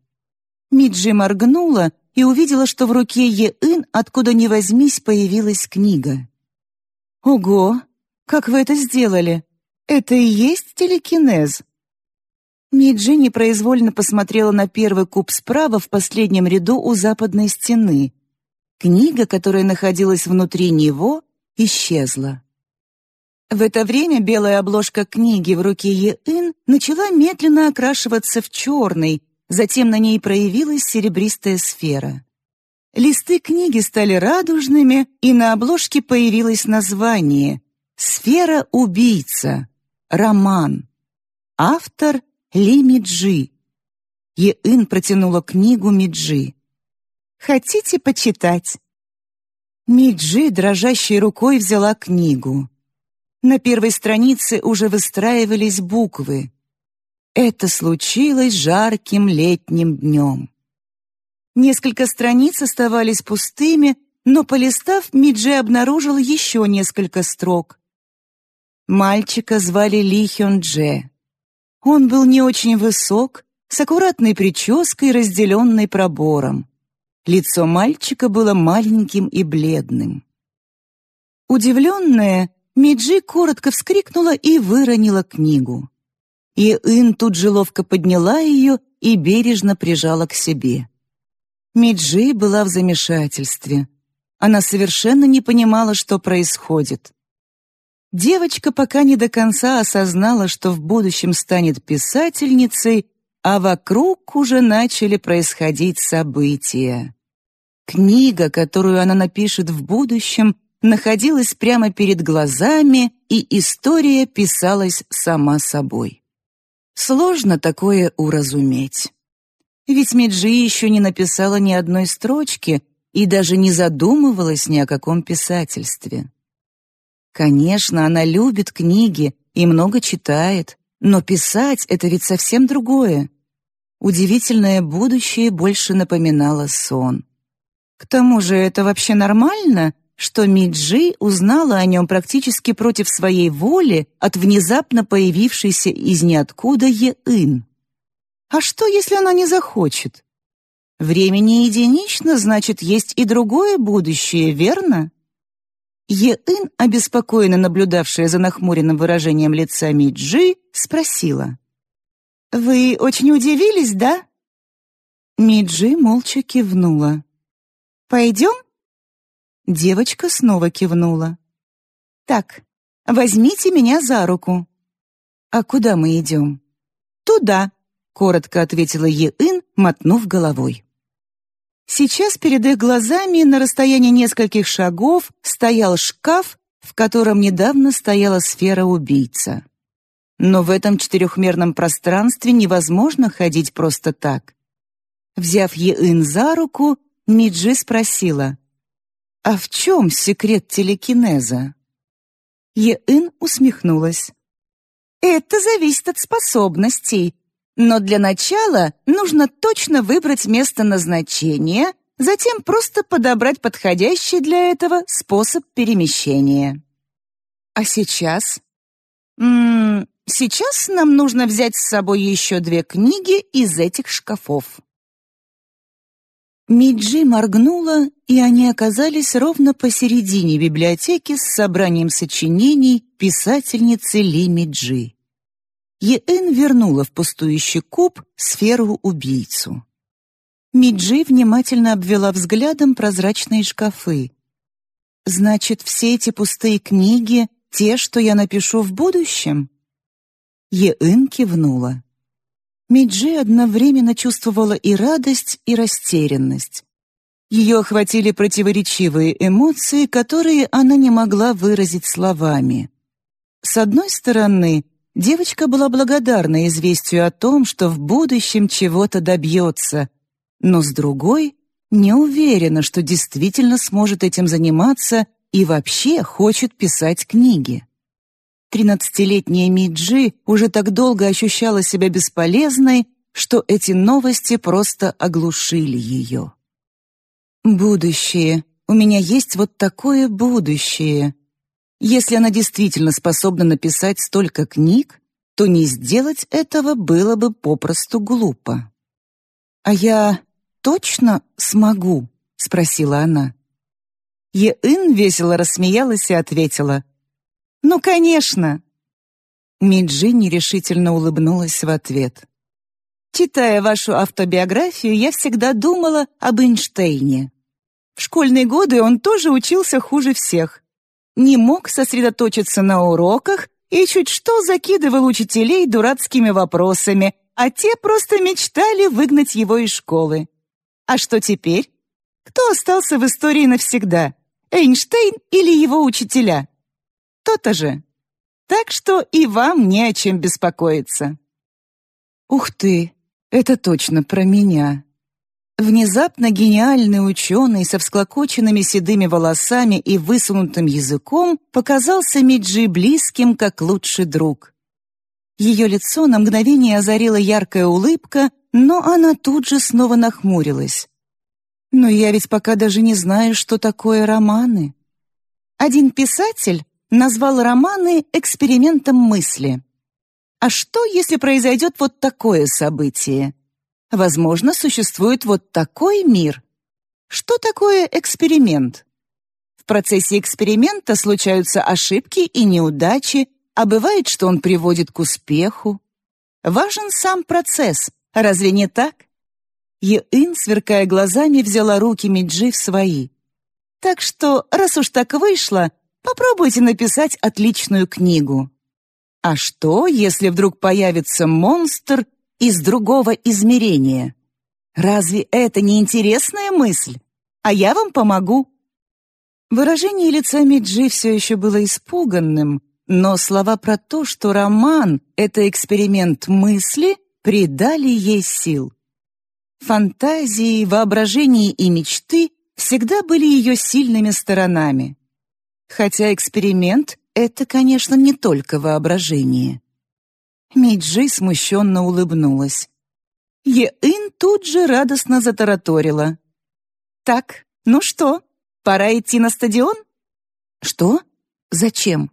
Миджи моргнула и увидела, что в руке Еин, откуда ни возьмись, появилась книга. «Ого! Как вы это сделали? Это и есть телекинез?» Миджи непроизвольно посмотрела на первый куб справа в последнем ряду у западной стены. Книга, которая находилась внутри него, исчезла. В это время белая обложка книги в руке Еин начала медленно окрашиваться в черный, затем на ней проявилась серебристая сфера. Листы книги стали радужными, и на обложке появилось название «Сфера-убийца. Роман». Автор Ли Миджи. Еин протянула книгу Миджи. «Хотите почитать?» Миджи дрожащей рукой взяла книгу. На первой странице уже выстраивались буквы. Это случилось жарким летним днем. Несколько страниц оставались пустыми, но, полистав, Миджи обнаружил еще несколько строк. Мальчика звали Ли Хён Дже. Он был не очень высок, с аккуратной прической, разделенной пробором. Лицо мальчика было маленьким и бледным. Удивленная, Миджи коротко вскрикнула и выронила книгу. И Ин тут же ловко подняла ее и бережно прижала к себе. Миджи была в замешательстве. Она совершенно не понимала, что происходит. Девочка пока не до конца осознала, что в будущем станет писательницей, а вокруг уже начали происходить события. Книга, которую она напишет в будущем, находилась прямо перед глазами, и история писалась сама собой. Сложно такое уразуметь. Ведь Миджи еще не написала ни одной строчки и даже не задумывалась ни о каком писательстве. Конечно, она любит книги и много читает, но писать — это ведь совсем другое. Удивительное будущее больше напоминало сон. К тому же это вообще нормально что Миджи узнала о нем практически против своей воли от внезапно появившейся из ниоткуда Еын. А что, если она не захочет? Время не единично, значит, есть и другое будущее, верно? Еын, обеспокоенно наблюдавшая за нахмуренным выражением лица Миджи, спросила. «Вы очень удивились, да?» Миджи молча кивнула. «Пойдем?» Девочка снова кивнула. «Так, возьмите меня за руку». «А куда мы идем?» «Туда», — коротко ответила Еын, мотнув головой. Сейчас перед их глазами на расстоянии нескольких шагов стоял шкаф, в котором недавно стояла сфера-убийца. Но в этом четырехмерном пространстве невозможно ходить просто так. Взяв Еын за руку, Миджи спросила, а в чем секрет телекинеза? Еын усмехнулась. Это зависит от способностей, но для начала нужно точно выбрать место назначения, затем просто подобрать подходящий для этого способ перемещения. А сейчас? М -м, сейчас нам нужно взять с собой еще две книги из этих шкафов. Миджи моргнула, и они оказались ровно посередине библиотеки с собранием сочинений писательницы Ли Миджи. Еэн вернула в пустующий куб сферу-убийцу. Миджи внимательно обвела взглядом прозрачные шкафы. «Значит, все эти пустые книги — те, что я напишу в будущем?» Еэн кивнула. Миджи одновременно чувствовала и радость, и растерянность. Ее охватили противоречивые эмоции, которые она не могла выразить словами. С одной стороны, девочка была благодарна известию о том, что в будущем чего-то добьется, но с другой не уверена, что действительно сможет этим заниматься и вообще хочет писать книги. Тринадцатилетняя Миджи уже так долго ощущала себя бесполезной, что эти новости просто оглушили ее. «Будущее. У меня есть вот такое будущее. Если она действительно способна написать столько книг, то не сделать этого было бы попросту глупо. «А я точно смогу?» — спросила она. Еын весело рассмеялась и ответила. «Ну, конечно!» Миджи нерешительно улыбнулась в ответ. «Читая вашу автобиографию, я всегда думала об Эйнштейне. В школьные годы он тоже учился хуже всех. Не мог сосредоточиться на уроках и чуть что закидывал учителей дурацкими вопросами, а те просто мечтали выгнать его из школы. А что теперь? Кто остался в истории навсегда? Эйнштейн или его учителя? То-то же. Так что и вам не о чем беспокоиться. Ух ты, это точно про меня. Внезапно гениальный ученый со всклокоченными седыми волосами и высунутым языком показался Миджи близким, как лучший друг. Ее лицо на мгновение озарила яркая улыбка, но она тут же снова нахмурилась. «Но я ведь пока даже не знаю, что такое романы». Один писатель назвал романы экспериментом мысли. А что, если произойдет вот такое событие? Возможно, существует вот такой мир. Что такое эксперимент? В процессе эксперимента случаются ошибки и неудачи, а бывает, что он приводит к успеху. Важен сам процесс, разве не так? Еин, сверкая глазами, взяла руки Миджи в свои. Так что, раз уж так вышло, попробуйте написать отличную книгу. А что, если вдруг появится монстр из другого измерения. Разве это не интересная мысль? А я вам помогу. Выражение лица Миджи все еще было испуганным, но слова про то, что роман — это эксперимент мысли, придали ей сил. Фантазии, воображение и мечты всегда были ее сильными сторонами. Хотя эксперимент — это, конечно, не только воображение. Миджи смущенно улыбнулась. Еин тут же радостно затараторила. «Так, ну что, пора идти на стадион?» «Что? Зачем?»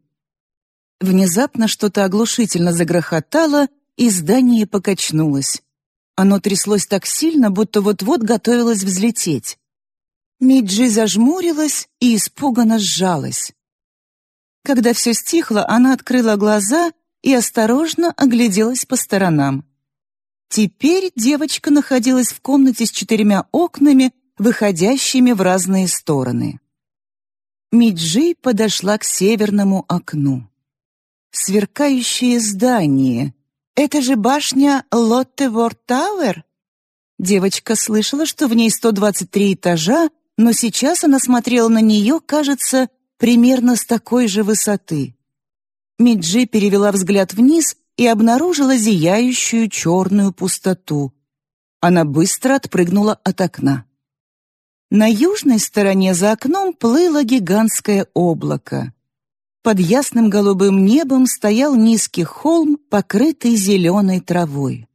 Внезапно что-то оглушительно загрохотало, и здание покачнулось. Оно тряслось так сильно, будто вот-вот готовилось взлететь. Миджи зажмурилась и испуганно сжалась. Когда все стихло, она открыла глаза и осторожно огляделась по сторонам. Теперь девочка находилась в комнате с четырьмя окнами, выходящими в разные стороны. Миджи подошла к северному окну. Сверкающее здание. Это же башня Лоттеворд Тауэр? Девочка слышала, что в ней 123 этажа, но сейчас она смотрела на нее, кажется, примерно с такой же высоты. Миджи перевела взгляд вниз и обнаружила зияющую черную пустоту. Она быстро отпрыгнула от окна. На южной стороне за окном плыло гигантское облако. Под ясным голубым небом стоял низкий холм, покрытый зеленой травой.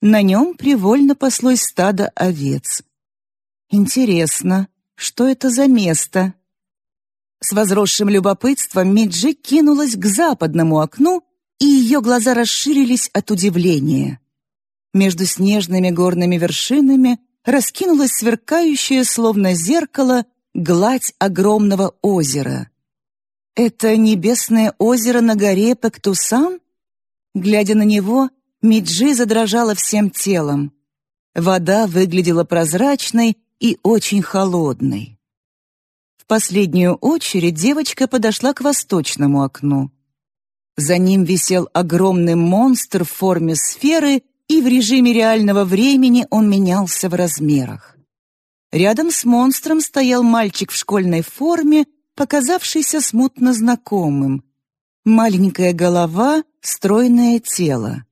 На нем привольно паслось стадо овец. Интересно, что это за место? С возросшим любопытством Миджи кинулась к западному окну, и ее глаза расширились от удивления. Между снежными горными вершинами раскинулась сверкающая, словно зеркало, гладь огромного озера. «Это небесное озеро на горе Пектусан?» Глядя на него, Миджи задрожала всем телом. Вода выглядела прозрачной и очень холодной последнюю очередь девочка подошла к восточному окну. За ним висел огромный монстр в форме сферы, и в режиме реального времени он менялся в размерах. Рядом с монстром стоял мальчик в школьной форме, показавшийся смутно знакомым. Маленькая голова, стройное тело.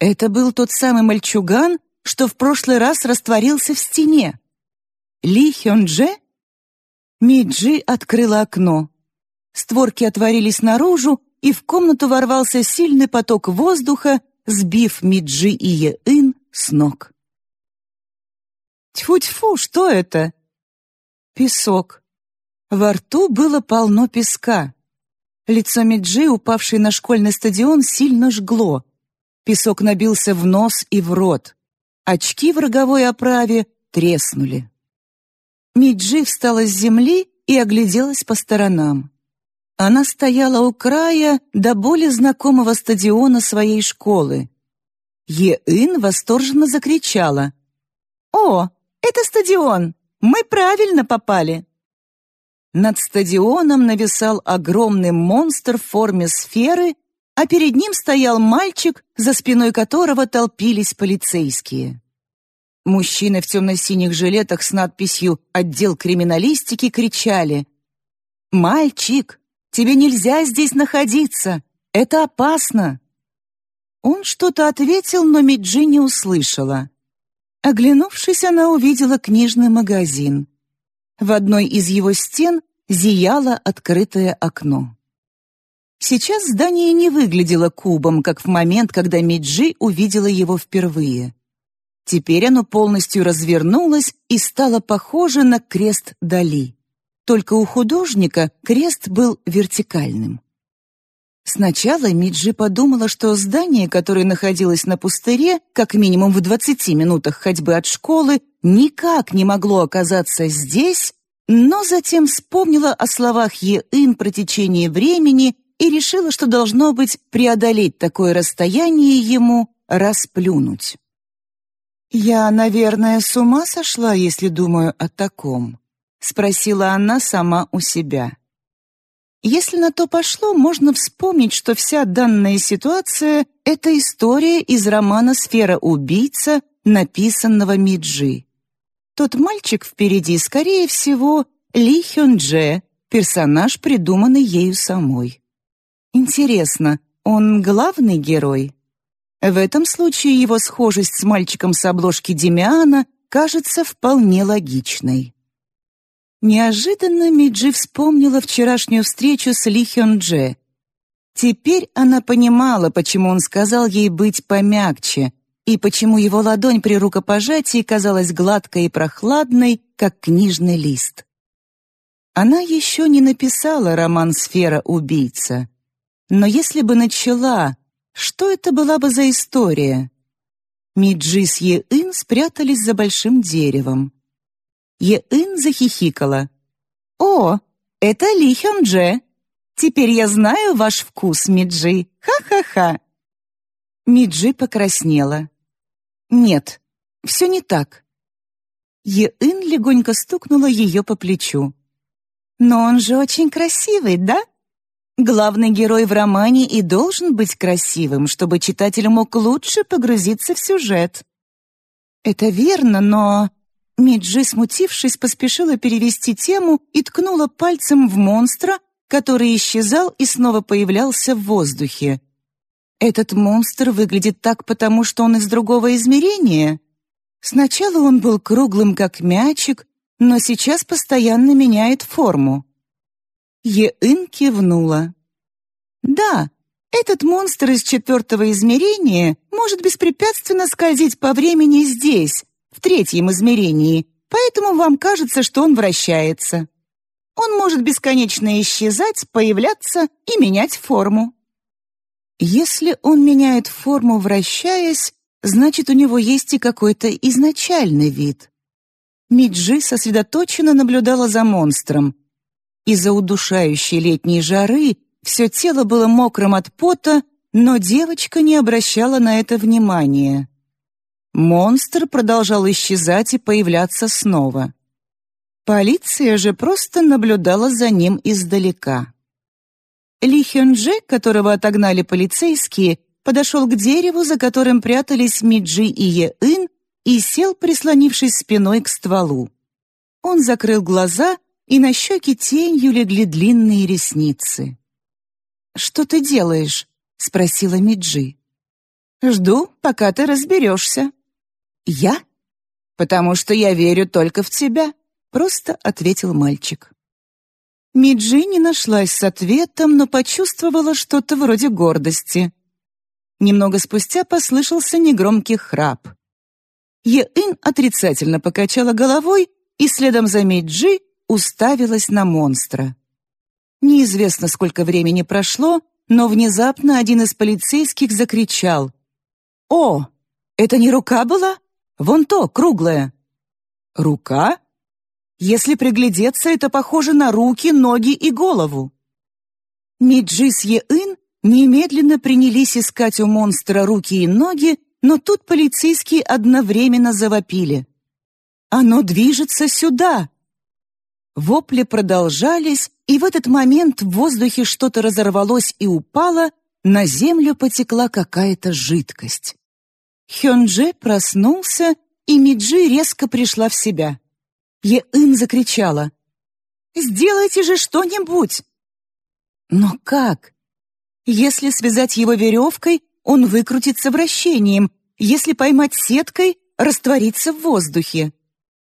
Это был тот самый мальчуган, что в прошлый раз растворился в стене. Ли Хён-дже? Миджи открыла окно. Створки отворились наружу, и в комнату ворвался сильный поток воздуха, сбив Миджи и Еын с ног. Тьфу-тьфу, что это? Песок. Во рту было полно песка. Лицо Миджи, упавшей на школьный стадион, сильно жгло. Песок набился в нос и в рот. Очки в роговой оправе треснули. Миджи встала с земли и огляделась по сторонам. Она стояла у края до более знакомого стадиона своей школы. Еын восторженно закричала. «О, это стадион! Мы правильно попали!» Над стадионом нависал огромный монстр в форме сферы, а перед ним стоял мальчик, за спиной которого толпились полицейские. Мужчины в темно-синих жилетах с надписью «Отдел криминалистики» кричали «Мальчик, тебе нельзя здесь находиться! Это опасно!» Он что-то ответил, но Миджи не услышала. Оглянувшись, она увидела книжный магазин. В одной из его стен зияло открытое окно. Сейчас здание не выглядело кубом, как в момент, когда Миджи увидела его впервые. Теперь оно полностью развернулось и стало похоже на крест Дали. Только у художника крест был вертикальным. Сначала Миджи подумала, что здание, которое находилось на пустыре, как минимум в 20 минутах ходьбы от школы, никак не могло оказаться здесь, но затем вспомнила о словах Еын про течение времени и решила, что должно быть преодолеть такое расстояние ему, расплюнуть. «Я, наверное, с ума сошла, если думаю о таком», — спросила она сама у себя. Если на то пошло, можно вспомнить, что вся данная ситуация — это история из романа «Сфера убийца», написанного Миджи. Тот мальчик впереди, скорее всего, Ли Хён Дже, персонаж, придуманный ею самой. Интересно, он главный герой? В этом случае его схожесть с мальчиком с обложки Демиана кажется вполне логичной. Неожиданно Миджи вспомнила вчерашнюю встречу с Ли Хён Дже. Теперь она понимала, почему он сказал ей быть помягче, и почему его ладонь при рукопожатии казалась гладкой и прохладной, как книжный лист. Она еще не написала роман «Сфера убийца». Но если бы начала, что это была бы за история? Миджи с Еын спрятались за большим деревом. Еын захихикала. «О, это Ли Хён Дже. Теперь я знаю ваш вкус, Миджи. Ха-ха-ха». Миджи покраснела. «Нет, все не так». Еын легонько стукнула ее по плечу. «Но он же очень красивый, да?» Главный герой в романе и должен быть красивым, чтобы читатель мог лучше погрузиться в сюжет. Это верно, но... Миджи, смутившись, поспешила перевести тему и ткнула пальцем в монстра, который исчезал и снова появлялся в воздухе. Этот монстр выглядит так, потому что он из другого измерения. Сначала он был круглым, как мячик, но сейчас постоянно меняет форму. Еын кивнула. «Да, этот монстр из четвертого измерения может беспрепятственно скользить по времени здесь, в третьем измерении, поэтому вам кажется, что он вращается. Он может бесконечно исчезать, появляться и менять форму. Если он меняет форму, вращаясь, значит, у него есть и какой-то изначальный вид. Миджи сосредоточенно наблюдала за монстром, из-за удушающей летней жары все тело было мокрым от пота, но девочка не обращала на это внимания. Монстр продолжал исчезать и появляться снова. Полиция же просто наблюдала за ним издалека. Ли Хёнджи, которого отогнали полицейские, подошел к дереву, за которым прятались Миджи и Еын, и сел, прислонившись спиной к стволу. Он закрыл глаза и на щеки тенью легли длинные ресницы. «Что ты делаешь?» — спросила Миджи. «Жду, пока ты разберешься». «Я? Потому что я верю только в тебя. — просто ответил мальчик. Миджи не нашлась с ответом, но почувствовала что-то вроде гордости. Немного спустя послышался негромкий храп. Еин отрицательно покачала головой и следом за Миджи уставилась на монстра. Неизвестно, сколько времени прошло, но внезапно один из полицейских закричал. «О, это не рука была? Вон то, круглая». «Рука?» Если приглядеться, это похоже на руки, ноги и голову. Миджи с Еын немедленно принялись искать у монстра руки и ноги, но тут полицейские одновременно завопили. «Оно движется сюда!» Вопли продолжались, и в этот момент в воздухе что-то разорвалось и упало, на землю потекла какая-то жидкость. Хёнджи проснулся, и Миджи резко пришла в себя. Еын закричала. «Сделайте же что-нибудь!» Но как? Если связать его веревкой, он выкрутится вращением, если поймать сеткой, растворится в воздухе.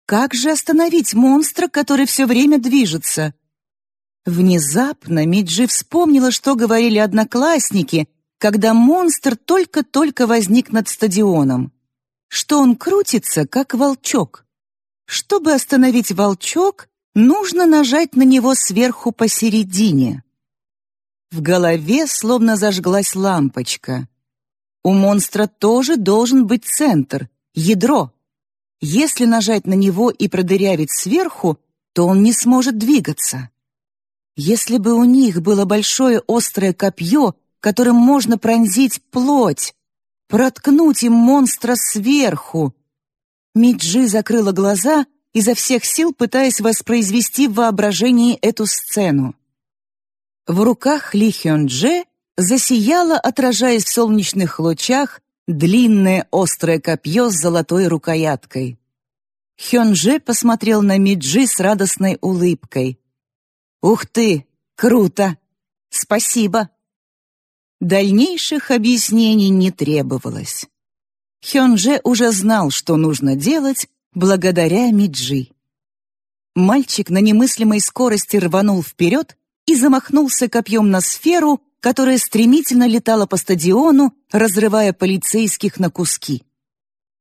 Как же остановить монстра, который все время движется? Внезапно Миджи вспомнила, что говорили одноклассники, когда монстр только-только возник над стадионом. Что он крутится, как волчок. Чтобы остановить волчок, нужно нажать на него сверху посередине. В голове словно зажглась лампочка. У монстра тоже должен быть центр, ядро. Если нажать на него и продырявить сверху, то он не сможет двигаться. Если бы у них было большое острое копье, которым можно пронзить плоть, проткнуть им монстра сверху. Миджи закрыла глаза, изо всех сил пытаясь воспроизвести в воображении эту сцену. В руках Ли Хён Дже засияло, отражаясь в солнечных лучах, длинное острое копье с золотой рукояткой. Хёнже посмотрел на Миджи с радостной улыбкой. «Ух ты! Круто! Спасибо!» Дальнейших объяснений не требовалось. Хёнже уже знал, что нужно делать, благодаря Миджи. Мальчик на немыслимой скорости рванул вперед и замахнулся копьем на сферу, которая стремительно летала по стадиону, разрывая полицейских на куски.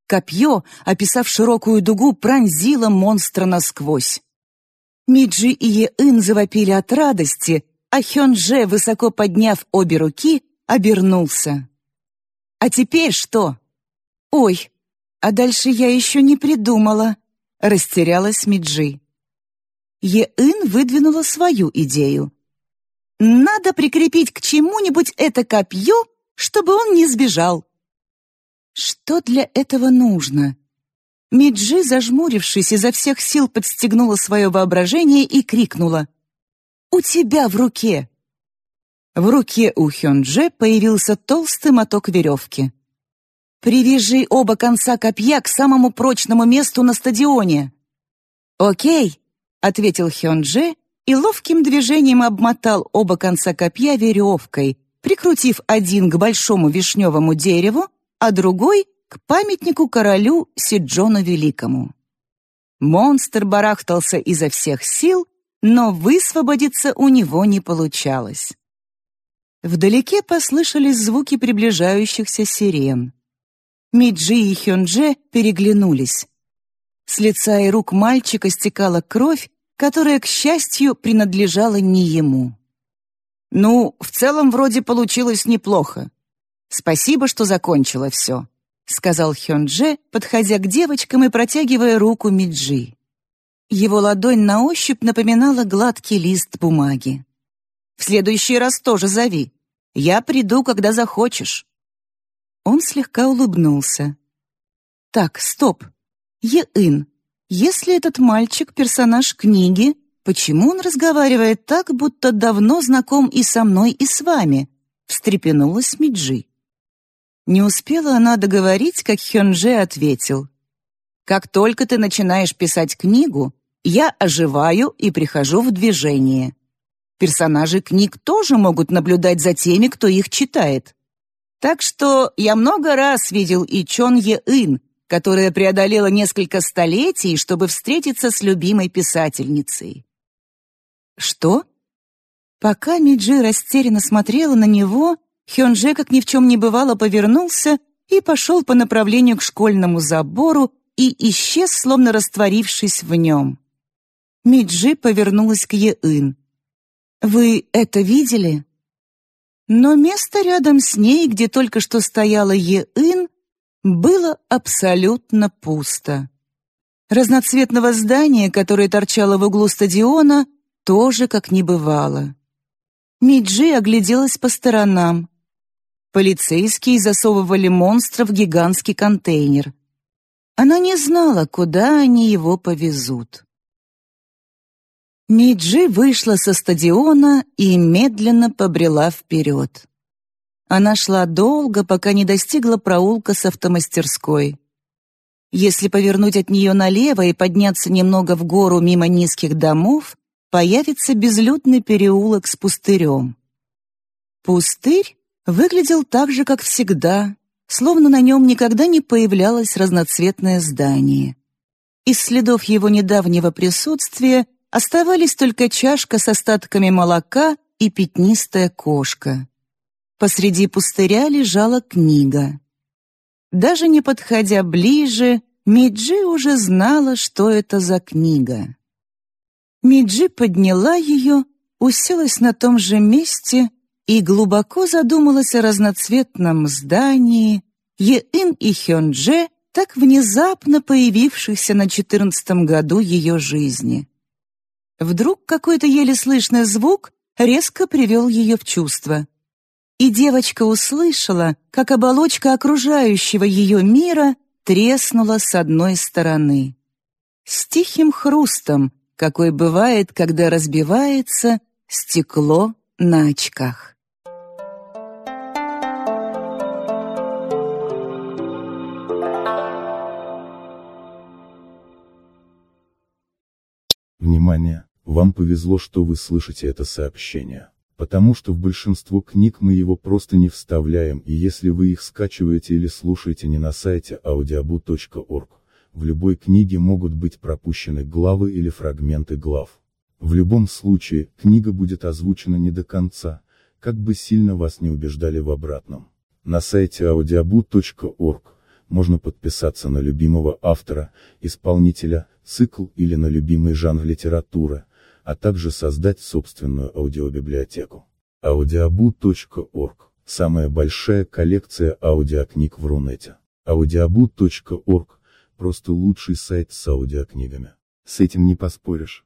Копье, описав широкую дугу, пронзило монстра насквозь. Миджи и Еын завопили от радости, а Хёнже, высоко подняв обе руки, обернулся. «А теперь что?» «Ой, а дальше я еще не придумала», — растерялась Миджи. Еын выдвинула свою идею. Надо прикрепить к чему-нибудь это копье, чтобы он не сбежал. Что для этого нужно? Миджи, зажмурившись, изо всех сил подстегнула свое воображение и крикнула. «У тебя в руке!» В руке у Хёнджи появился толстый моток веревки. «Привяжи оба конца копья к самому прочному месту на стадионе». «Окей», — ответил Хёнджи и ловким движением обмотал оба конца копья веревкой, прикрутив один к большому вишневому дереву, а другой — к памятнику королю Сиджону Великому. Монстр барахтался изо всех сил, но высвободиться у него не получалось. Вдалеке послышались звуки приближающихся сирен. Миджи и Хёнже переглянулись. С лица и рук мальчика стекала кровь, которая, к счастью, принадлежала не ему. «Ну, в целом вроде получилось неплохо. Спасибо, что закончила все», — сказал Хёнже, подходя к девочкам и протягивая руку Миджи. Его ладонь на ощупь напоминала гладкий лист бумаги. «В следующий раз тоже зови. Я приду, когда захочешь». Он слегка улыбнулся. «Так, стоп. Еын, если этот мальчик — персонаж книги, почему он разговаривает так, будто давно знаком и со мной, и с вами?» — встрепенулась Миджи. Не успела она договорить, как Хёнже ответил. «Как только ты начинаешь писать книгу, я оживаю и прихожу в движение. Персонажи книг тоже могут наблюдать за теми, кто их читает. Так что я много раз видел и Чон Е Ин, которая преодолела несколько столетий, чтобы встретиться с любимой писательницей. Что? Пока Миджи растерянно смотрела на него, Хёнже, как ни в чем не бывало, повернулся и пошел по направлению к школьному забору и исчез, словно растворившись в нем. Миджи повернулась к Еын. «Вы это видели?» Но место рядом с ней, где только что стояла Еын, было абсолютно пусто. Разноцветного здания, которое торчало в углу стадиона, тоже как не бывало. Миджи огляделась по сторонам. Полицейские засовывали монстра в гигантский контейнер. Она не знала, куда они его повезут. Миджи вышла со стадиона и медленно побрела вперед. Она шла долго, пока не достигла проулка с автомастерской. Если повернуть от нее налево и подняться немного в гору мимо низких домов, появится безлюдный переулок с пустырем. Пустырь выглядел так же, как всегда, словно на нем никогда не появлялось разноцветное здание. Из следов его недавнего присутствия Оставались только чашка с остатками молока и пятнистая кошка. Посреди пустыря лежала книга. Даже не подходя ближе, Миджи уже знала, что это за книга. Миджи подняла ее, уселась на том же месте и глубоко задумалась о разноцветном здании, Еин и Хёндже, так внезапно появившихся на четырнадцатом году ее жизни. Вдруг какой-то еле слышный звук резко привел ее в чувство. И девочка услышала, как оболочка окружающего ее мира треснула с одной стороны. С тихим хрустом, какой бывает, когда разбивается стекло на очках. Внимание! Вам повезло, что вы слышите это сообщение. Потому что в большинство книг мы его просто не вставляем, и если вы их скачиваете или слушаете не на сайте audiobu.org, в любой книге могут быть пропущены главы или фрагменты глав. В любом случае, книга будет озвучена не до конца, как бы сильно вас не убеждали в обратном. На сайте audiobu.org можно подписаться на любимого автора, исполнителя, цикл или на любимый жанр литературы, а также создать собственную аудиобиблиотеку. audiobu.org – самая большая коллекция аудиокниг в Рунете. audiobu.org – просто лучший сайт с аудиокнигами. С этим не поспоришь.